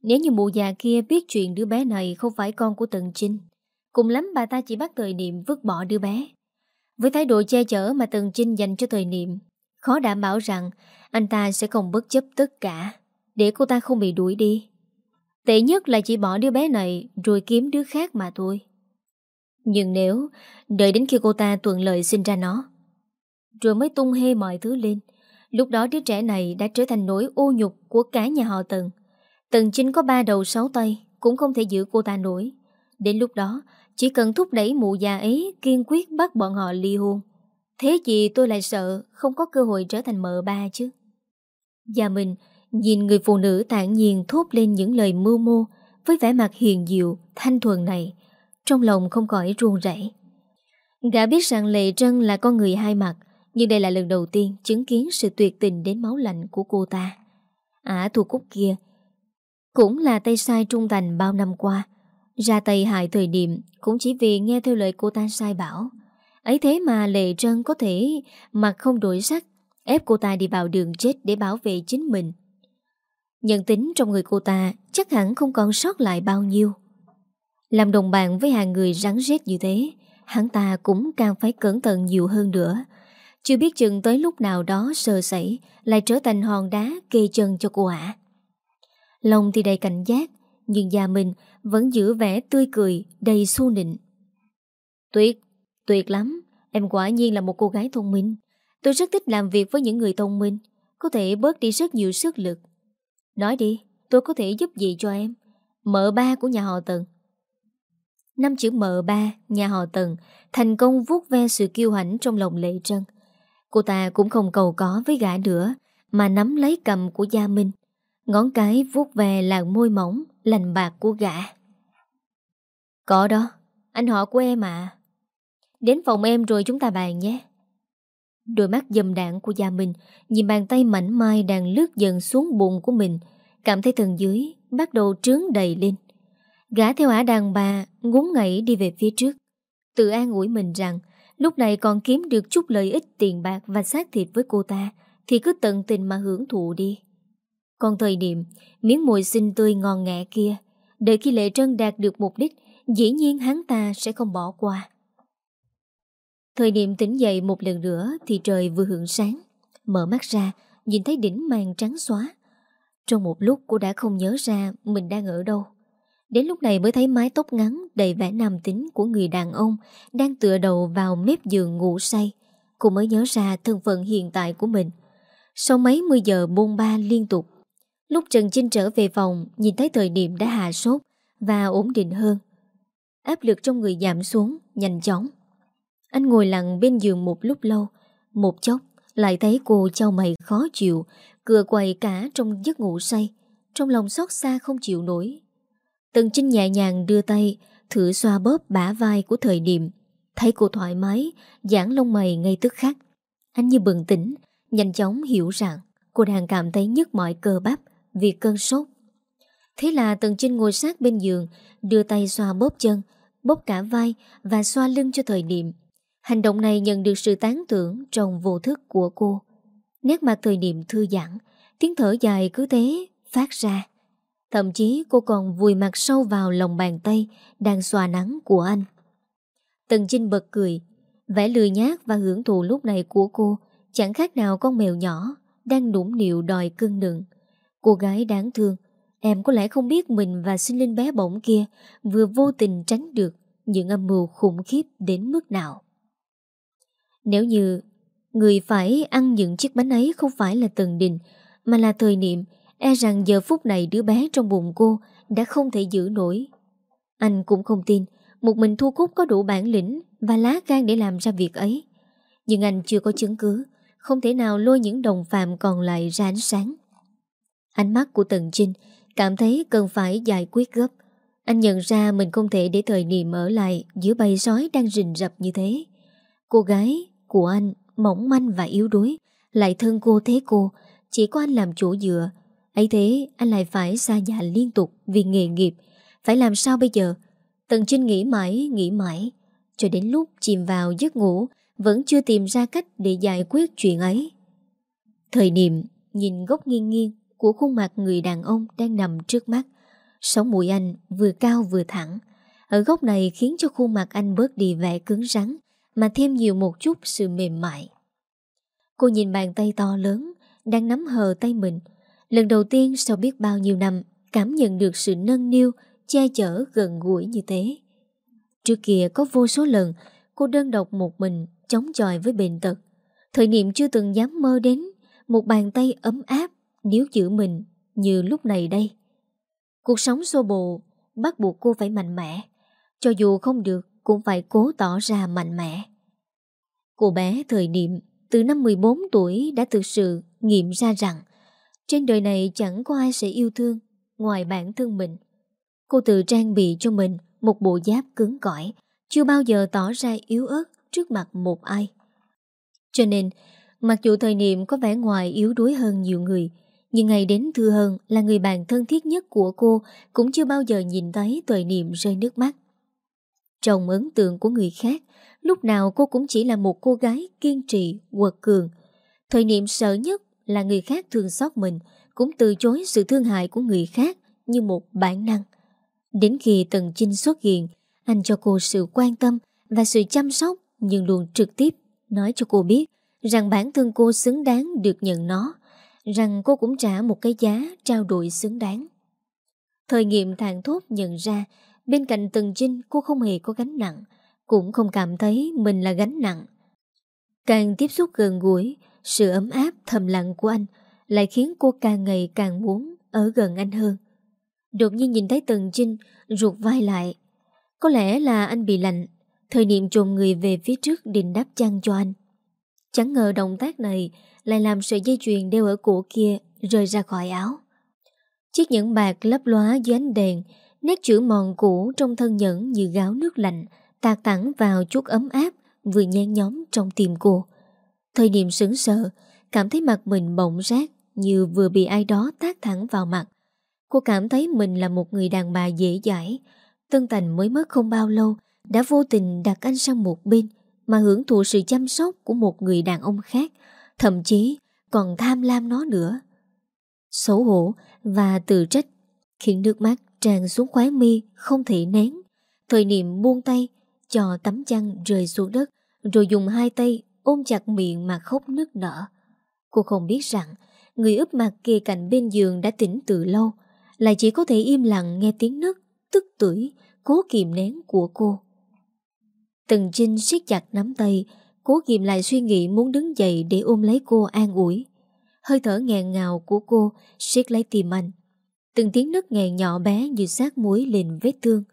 Nếu như mụ già kia biết chuyện đứa bé này Không phải con của Tần Trinh Cùng lắm bà ta chỉ bắt thời niệm vứt bỏ đứa bé. Với thái độ che chở mà Tần Trinh dành cho thời niệm, Khó đảm bảo rằng Anh ta sẽ không bất chấp tất cả để cô ta không bị đuổi đi. Tệ nhất là chỉ bỏ đứa bé này Rồi kiếm đứa khác mà thôi. Nhưng nếu, Đợi đến khi cô ta thuận lợi sinh ra nó, Rồi mới tung hê mọi thứ lên Lúc đó đứa trẻ này đã trở thành nỗi ô nhục Của cả nhà họ Tần. Tần chính có ba đầu sáu tay Cũng không thể giữ cô ta nổi. Đến lúc đó Chỉ cần thúc đẩy mụ già ấy Kiên quyết bắt bọn họ ly hôn. Thế gì tôi lại sợ Không có cơ hội trở thành mợ ba chứ. Và mình Nhìn người phụ nữ tản nhiên thốt lên những lời mưu mô với vẻ mặt hiền diệu, thanh thuần này, trong lòng không khỏi ruông rảy. Gã biết rằng Lệ Trân là con người hai mặt, nhưng đây là lần đầu tiên chứng kiến sự tuyệt tình đến máu lạnh của cô ta. Ả thuộc cúc kia cũng là tay sai trung thành bao năm qua, ra tay hại thời điểm cũng chỉ vì nghe theo lời cô ta sai bảo. Ấy thế mà Lệ Trân có thể mặt không đổi sắc, ép cô ta đi vào đường chết để bảo vệ chính mình. Nhân tính trong người cô ta chắc hẳn không còn sót lại bao nhiêu. Làm đồng bạn với hàng người rắn rết như thế, hắn ta cũng càng phải cẩn thận nhiều hơn nữa. Chưa biết chừng tới lúc nào đó sờ sẩy lại trở thành hòn đá kê chân cho cô ả. Lòng thì đầy cảnh giác, nhưng già mình vẫn giữ vẻ tươi cười, đầy xu nịnh. Tuyệt, tuyệt lắm, em quả nhiên là một cô gái thông minh. Tôi rất thích làm việc với những người thông minh, có thể bớt đi rất nhiều sức lực. Nói đi, tôi có thể giúp gì cho em? Mợ ba của nhà họ Tần. Năm chữ mợ ba, nhà họ Tần, thành công vuốt ve sự kiêu hãnh trong lòng Lệ Trân. Cô ta cũng không cầu có với gã nữa, mà nắm lấy cầm của Gia Minh. Ngón cái vuốt về làn môi mỏng, lành bạc của gã. Có đó, anh họ của em à. Đến phòng em rồi chúng ta bàn nhé. Đôi mắt dầm đạn của Gia Minh Nhìn bàn tay mảnh mai đang lướt dần xuống bụng của mình Cảm thấy thần dưới Bắt đầu trướng đầy lên Gã theo ả đàn bà Ngúng ngẩy đi về phía trước Tự an ủi mình rằng Lúc này còn kiếm được chút lợi ích tiền bạc Và xác thịt với cô ta Thì cứ tận tình mà hưởng thụ đi Còn thời điểm Miếng mồi xinh tươi ngon ngẹ kia Đợi khi Lệ Trân đạt được mục đích Dĩ nhiên hắn ta sẽ không bỏ qua Thời điểm tỉnh dậy một lần nữa thì trời vừa hưởng sáng. Mở mắt ra, nhìn thấy đỉnh màn trắng xóa. Trong một lúc cô đã không nhớ ra mình đang ở đâu. Đến lúc này mới thấy mái tóc ngắn đầy vẻ nam tính của người đàn ông đang tựa đầu vào mép giường ngủ say. Cô mới nhớ ra thân phận hiện tại của mình. Sau mấy mươi giờ bôn ba liên tục, lúc Trần Chinh trở về phòng nhìn thấy thời điểm đã hạ sốt và ổn định hơn. Áp lực trong người giảm xuống, nhanh chóng. Anh ngồi lặng bên giường một lúc lâu, một chốc lại thấy cô trao mày khó chịu, cựa quậy cả trong giấc ngủ say, trong lòng xót xa không chịu nổi. Tần Trinh nhẹ nhàng đưa tay, thử xoa bóp bả vai của thời điểm. Thấy cô thoải mái, giãn lông mày ngay tức khắc. Anh như bừng tỉnh, nhanh chóng hiểu rằng cô đang cảm thấy nhức mỏi cơ bắp vì cơn sốt. Thế là Tần Trinh ngồi sát bên giường, đưa tay xoa bóp chân, bóp cả vai và xoa lưng cho thời điểm. Hành động này nhận được sự tán tưởng trong vô thức của cô. Nét mặt thời điểm thư giãn, tiếng thở dài cứ thế phát ra. Thậm chí cô còn vùi mặt sâu vào lòng bàn tay đang xoa nắng của anh. Tần Trinh bật cười, vẻ lười nhát và hưởng thụ lúc này của cô chẳng khác nào con mèo nhỏ đang nũng nịu đòi cưng nựng. Cô gái đáng thương, em có lẽ không biết mình và sinh linh bé bỏng kia vừa vô tình tránh được những âm mưu khủng khiếp đến mức nào. Nếu như người phải ăn những chiếc bánh ấy không phải là Tần Đình mà là thời niệm E rằng giờ phút này đứa bé trong bụng cô đã không thể giữ nổi. Anh cũng không tin một mình Thu Cúc có đủ bản lĩnh và lá gan để làm ra việc ấy. Nhưng anh chưa có chứng cứ, không thể nào lôi những đồng phạm còn lại ra ánh sáng. Ánh mắt của Tần Trinh cảm thấy cần phải giải quyết gấp. Anh nhận ra mình không thể để thời niệm ở lại giữa bầy sói đang rình rập như thế. Cô gái của anh mỏng manh và yếu đuối, lại thân cô thế cô, chỉ có anh làm chỗ dựa, ấy thế anh lại phải xa nhà liên tục vì nghề nghiệp. Phải làm sao bây giờ? Tần Trinh nghĩ mãi, nghĩ mãi. Cho đến lúc chìm vào giấc ngủ, vẫn chưa tìm ra cách để giải quyết chuyện ấy. Thời niệm nhìn góc nghiêng nghiêng của khuôn mặt người đàn ông đang nằm trước mắt. Sống mũi anh vừa cao vừa thẳng. Ở góc này khiến cho khuôn mặt anh bớt đi vẻ cứng rắn, mà thêm nhiều một chút sự mềm mại. Cô nhìn bàn tay to lớn, đang nắm hờ tay mình, Lần đầu tiên sau biết bao nhiêu năm cảm nhận được sự nâng niu, che chở gần gũi như thế. Trước kia có vô số lần cô đơn độc một mình chống chọi với bệnh tật. Thời niệm chưa từng dám mơ đến một bàn tay ấm áp níu giữ mình như lúc này đây. Cuộc sống xô bồ bắt buộc cô phải mạnh mẽ. Cho dù không được cũng phải cố tỏ ra mạnh mẽ. Cô bé thời niệm từ năm 14 tuổi đã thực sự nghiệm ra rằng trên đời này chẳng có ai sẽ yêu thương ngoài bản thân mình. Cô tự trang bị cho mình một bộ giáp cứng cỏi, chưa bao giờ tỏ ra yếu ớt trước mặt một ai. Cho nên, mặc dù thời niệm có vẻ ngoài yếu đuối hơn nhiều người, nhưng ngày đến Thư Hơn là người bạn thân thiết nhất của cô cũng chưa bao giờ nhìn thấy thời niệm rơi nước mắt. Trong ấn tượng của người khác, lúc nào cô cũng chỉ là một cô gái kiên trì, quật cường. Thời niệm sợ nhất là người khác thương xót mình cũng từ chối sự thương hại của người khác như một bản năng. Đến khi Tần Chinh xuất hiện, anh cho cô sự quan tâm và sự chăm sóc nhưng luôn trực tiếp nói cho cô biết rằng bản thân cô xứng đáng được nhận nó, rằng cô cũng trả một cái giá trao đổi xứng đáng. Thời nghiệm Thàng thốt nhận ra bên cạnh Tần Chinh cô không hề có gánh nặng, cũng không cảm thấy mình là gánh nặng. Càng tiếp xúc gần gũi, sự ấm áp thầm lặng của anh lại khiến cô càng ngày càng muốn ở gần anh hơn. Đột nhiên nhìn thấy Tần Trinh ruột vai lại. Có lẽ là anh bị lạnh, thời niệm trồn người về phía trước định đáp chăn cho anh. Chẳng ngờ động tác này lại làm sợi dây chuyền đeo ở cổ kia rơi ra khỏi áo. Chiếc nhẫn bạc lấp lóa dưới ánh đèn, nét chữ mòn cũ trong thân nhẫn như gáo nước lạnh, tạc thẳng vào chút ấm áp vừa nhen nhóm trong tim cô. Thời điểm sững sờ, cảm thấy mặt mình bỗng rác như vừa bị ai đó tác thẳng vào mặt. Cô cảm thấy mình là một người đàn bà dễ dãi. Tân Thành mới mất không bao lâu đã vô tình đặt anh sang một bên mà hưởng thụ sự chăm sóc của một người đàn ông khác, thậm chí còn tham lam nó nữa. Xấu hổ và tự trách khiến nước mắt tràn xuống khóe mi không thể nén. Thời niệm buông tay cho tấm chăn rơi xuống đất rồi dùng hai tay ôm chặt miệng mà khóc nức nở. Cô không biết rằng người ướp mặt kề cạnh bên giường đã tỉnh từ lâu, lại chỉ có thể im lặng nghe tiếng nức, tức tuổi, cố kìm nén của cô. Tần Trinh siết chặt nắm tay, cố kìm lại suy nghĩ muốn đứng dậy để ôm lấy cô an ủi. Hơi thở nghẹn ngào của cô siết lấy tim anh. Từng tiếng nức nghẹn nhỏ bé như sát muối lên vết thương.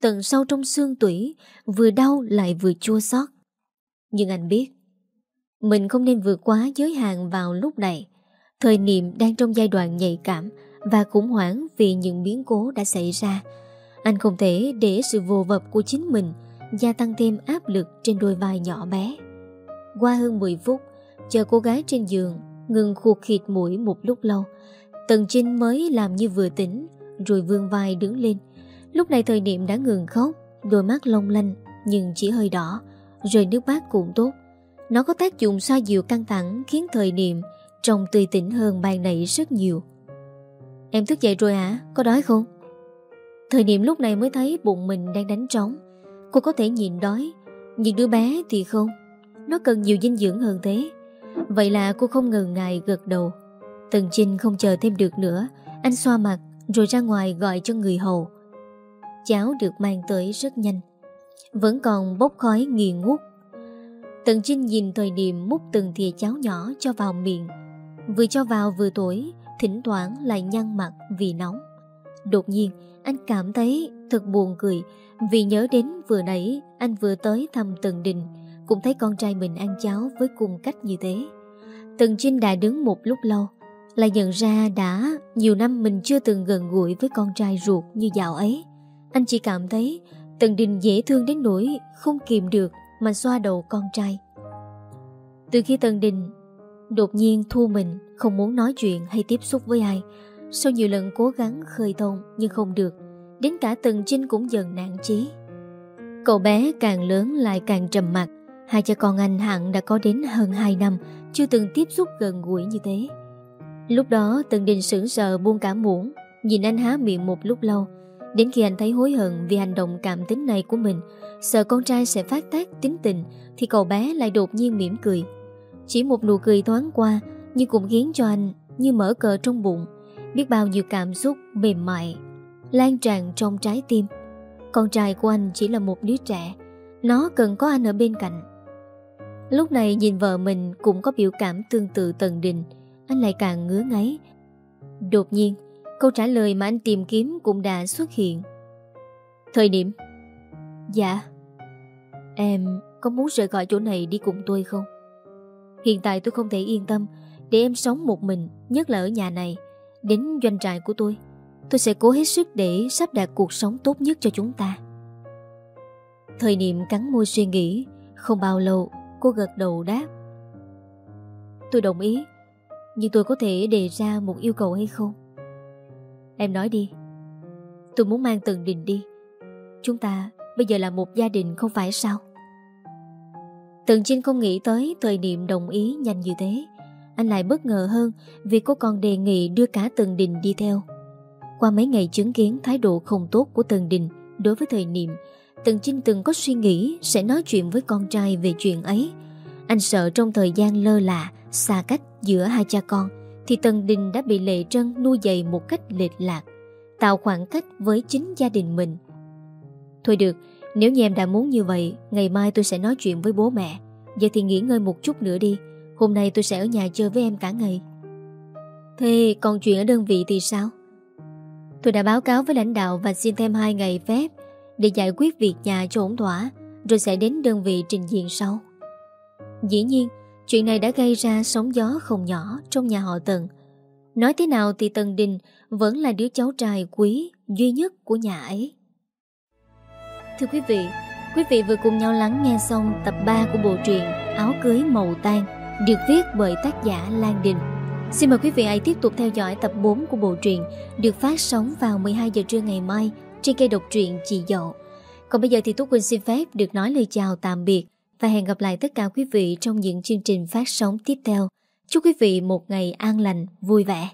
Tận sâu trong xương tủy, vừa đau lại vừa chua xót. Nhưng anh biết, mình không nên vượt quá giới hạn vào lúc này. Thời niệm đang trong giai đoạn nhạy cảm và khủng hoảng vì những biến cố đã xảy ra. Anh không thể để sự vô vập của chính mình gia tăng thêm áp lực trên đôi vai nhỏ bé. Qua hơn 10 phút, chờ cô gái trên giường ngừng khuột khịt mũi một lúc lâu. Tần Trinh mới làm như vừa tỉnh, rồi vương vai đứng lên. Lúc này thời niệm đã ngừng khóc, đôi mắt long lanh nhưng chỉ hơi đỏ, rồi nước mắt cũng tốt. Nó có tác dụng xoa dịu căng thẳng khiến thời niệm trông tươi tỉnh hơn ban nãy rất nhiều. Em thức dậy rồi hả? Có đói không? Thời niệm lúc này mới thấy bụng mình đang đánh trống. Cô có thể nhịn đói, nhưng đứa bé thì không. Nó cần nhiều dinh dưỡng hơn thế. Vậy là cô không ngừng ngại gật đầu. Tần Trinh không chờ thêm được nữa, anh xoa mặt rồi ra ngoài gọi cho người hầu. Cháo được mang tới rất nhanh. Vẫn còn bốc khói nghi ngút Tần Trinh nhìn thời điểm múc từng thìa cháo nhỏ cho vào miệng. Vừa cho vào vừa tuổi, Thỉnh thoảng lại nhăn mặt vì nóng. Đột nhiên, anh cảm thấy thật buồn cười, Vì nhớ đến vừa nãy anh vừa tới thăm Tần Đình, Cũng thấy con trai mình ăn cháo với cùng cách như thế. Tần Trinh đã đứng một lúc lâu, Lại nhận ra đã nhiều năm mình chưa từng gần gũi với con trai ruột như dạo ấy. Anh chỉ cảm thấy Tần Đình dễ thương đến nỗi không kìm được mà xoa đầu con trai. Từ khi Tần Đình đột nhiên thu mình không muốn nói chuyện hay tiếp xúc với ai, sau nhiều lần cố gắng khơi thông nhưng không được, đến cả Tần Trinh cũng dần nản chí. Cậu bé càng lớn lại càng trầm mặt, hai cha con anh hẳn đã có đến hơn 2 năm chưa từng tiếp xúc gần gũi như thế. Lúc đó Tần Đình sững sờ buông cả muỗng, nhìn anh há miệng một lúc lâu, Đến khi anh thấy hối hận vì hành động cảm tính này của mình, Sợ con trai sẽ phát tác tính tình, Thì cậu bé lại đột nhiên mỉm cười. Chỉ một nụ cười thoáng qua, Nhưng cũng khiến cho anh như mở cờ trong bụng, Biết bao nhiêu cảm xúc mềm mại Lan tràn trong trái tim. Con trai của anh chỉ là một đứa trẻ, Nó cần có anh ở bên cạnh. Lúc này nhìn vợ mình cũng có biểu cảm tương tự Tần Đình Anh lại càng ngứa ngáy. Đột nhiên Câu trả lời mà anh tìm kiếm cũng đã xuất hiện. Thời điểm. Dạ. Em có muốn rời khỏi chỗ này đi cùng tôi không? Hiện tại tôi không thể yên tâm. Để em sống một mình, Nhất là ở nhà này, Đến doanh trại của tôi Tôi sẽ cố hết sức để sắp đặt cuộc sống tốt nhất cho chúng ta. Thời niệm cắn môi suy nghĩ, Không bao lâu, cô gật đầu đáp. Tôi đồng ý, Nhưng tôi có thể đề ra một yêu cầu hay không? Em nói đi. Tôi muốn mang Tần Đình đi. Chúng ta bây giờ là một gia đình không phải sao? Tần Trinh không nghĩ tới thời điểm đồng ý nhanh như thế. Anh lại bất ngờ hơn Vì cô còn đề nghị đưa cả Tần Đình đi theo. Qua mấy ngày chứng kiến thái độ không tốt của Tần Đình Đối với thời niệm, Tần Trinh từng có suy nghĩ Sẽ nói chuyện với con trai về chuyện ấy. Anh sợ trong thời gian lơ là, Xa cách giữa hai cha con thì Tần Đình đã bị Lệ Trân nuôi dạy một cách lệch lạc, tạo khoảng cách với chính gia đình mình. Thôi được, nếu như em đã muốn như vậy, ngày mai tôi sẽ nói chuyện với bố mẹ. Giờ thì nghỉ ngơi một chút nữa đi, hôm nay tôi sẽ ở nhà chơi với em cả ngày. Thế còn chuyện ở đơn vị thì sao? Tôi đã báo cáo với lãnh đạo và xin thêm 2 ngày phép để giải quyết việc nhà cho ổn thỏa, rồi sẽ đến đơn vị trình diện sau. Dĩ nhiên, Chuyện này đã gây ra sóng gió không nhỏ trong nhà họ Tần. Nói thế nào thì Tần Đình vẫn là đứa cháu trai quý duy nhất của nhà ấy. Thưa quý vị, quý vị vừa cùng nhau lắng nghe xong tập 3 của bộ truyện Áo cưới màu tan được viết bởi tác giả Lan Đình. Xin mời quý vị hãy tiếp tục theo dõi tập 4 của bộ truyện được phát sóng vào 12 giờ trưa ngày mai trên kênh độc truyện Chị Dậu. Còn bây giờ thì Tú Quỳnh xin phép được nói lời chào tạm biệt và hẹn gặp lại tất cả quý vị trong những chương trình phát sóng tiếp theo. Chúc quý vị một ngày an lành, vui vẻ.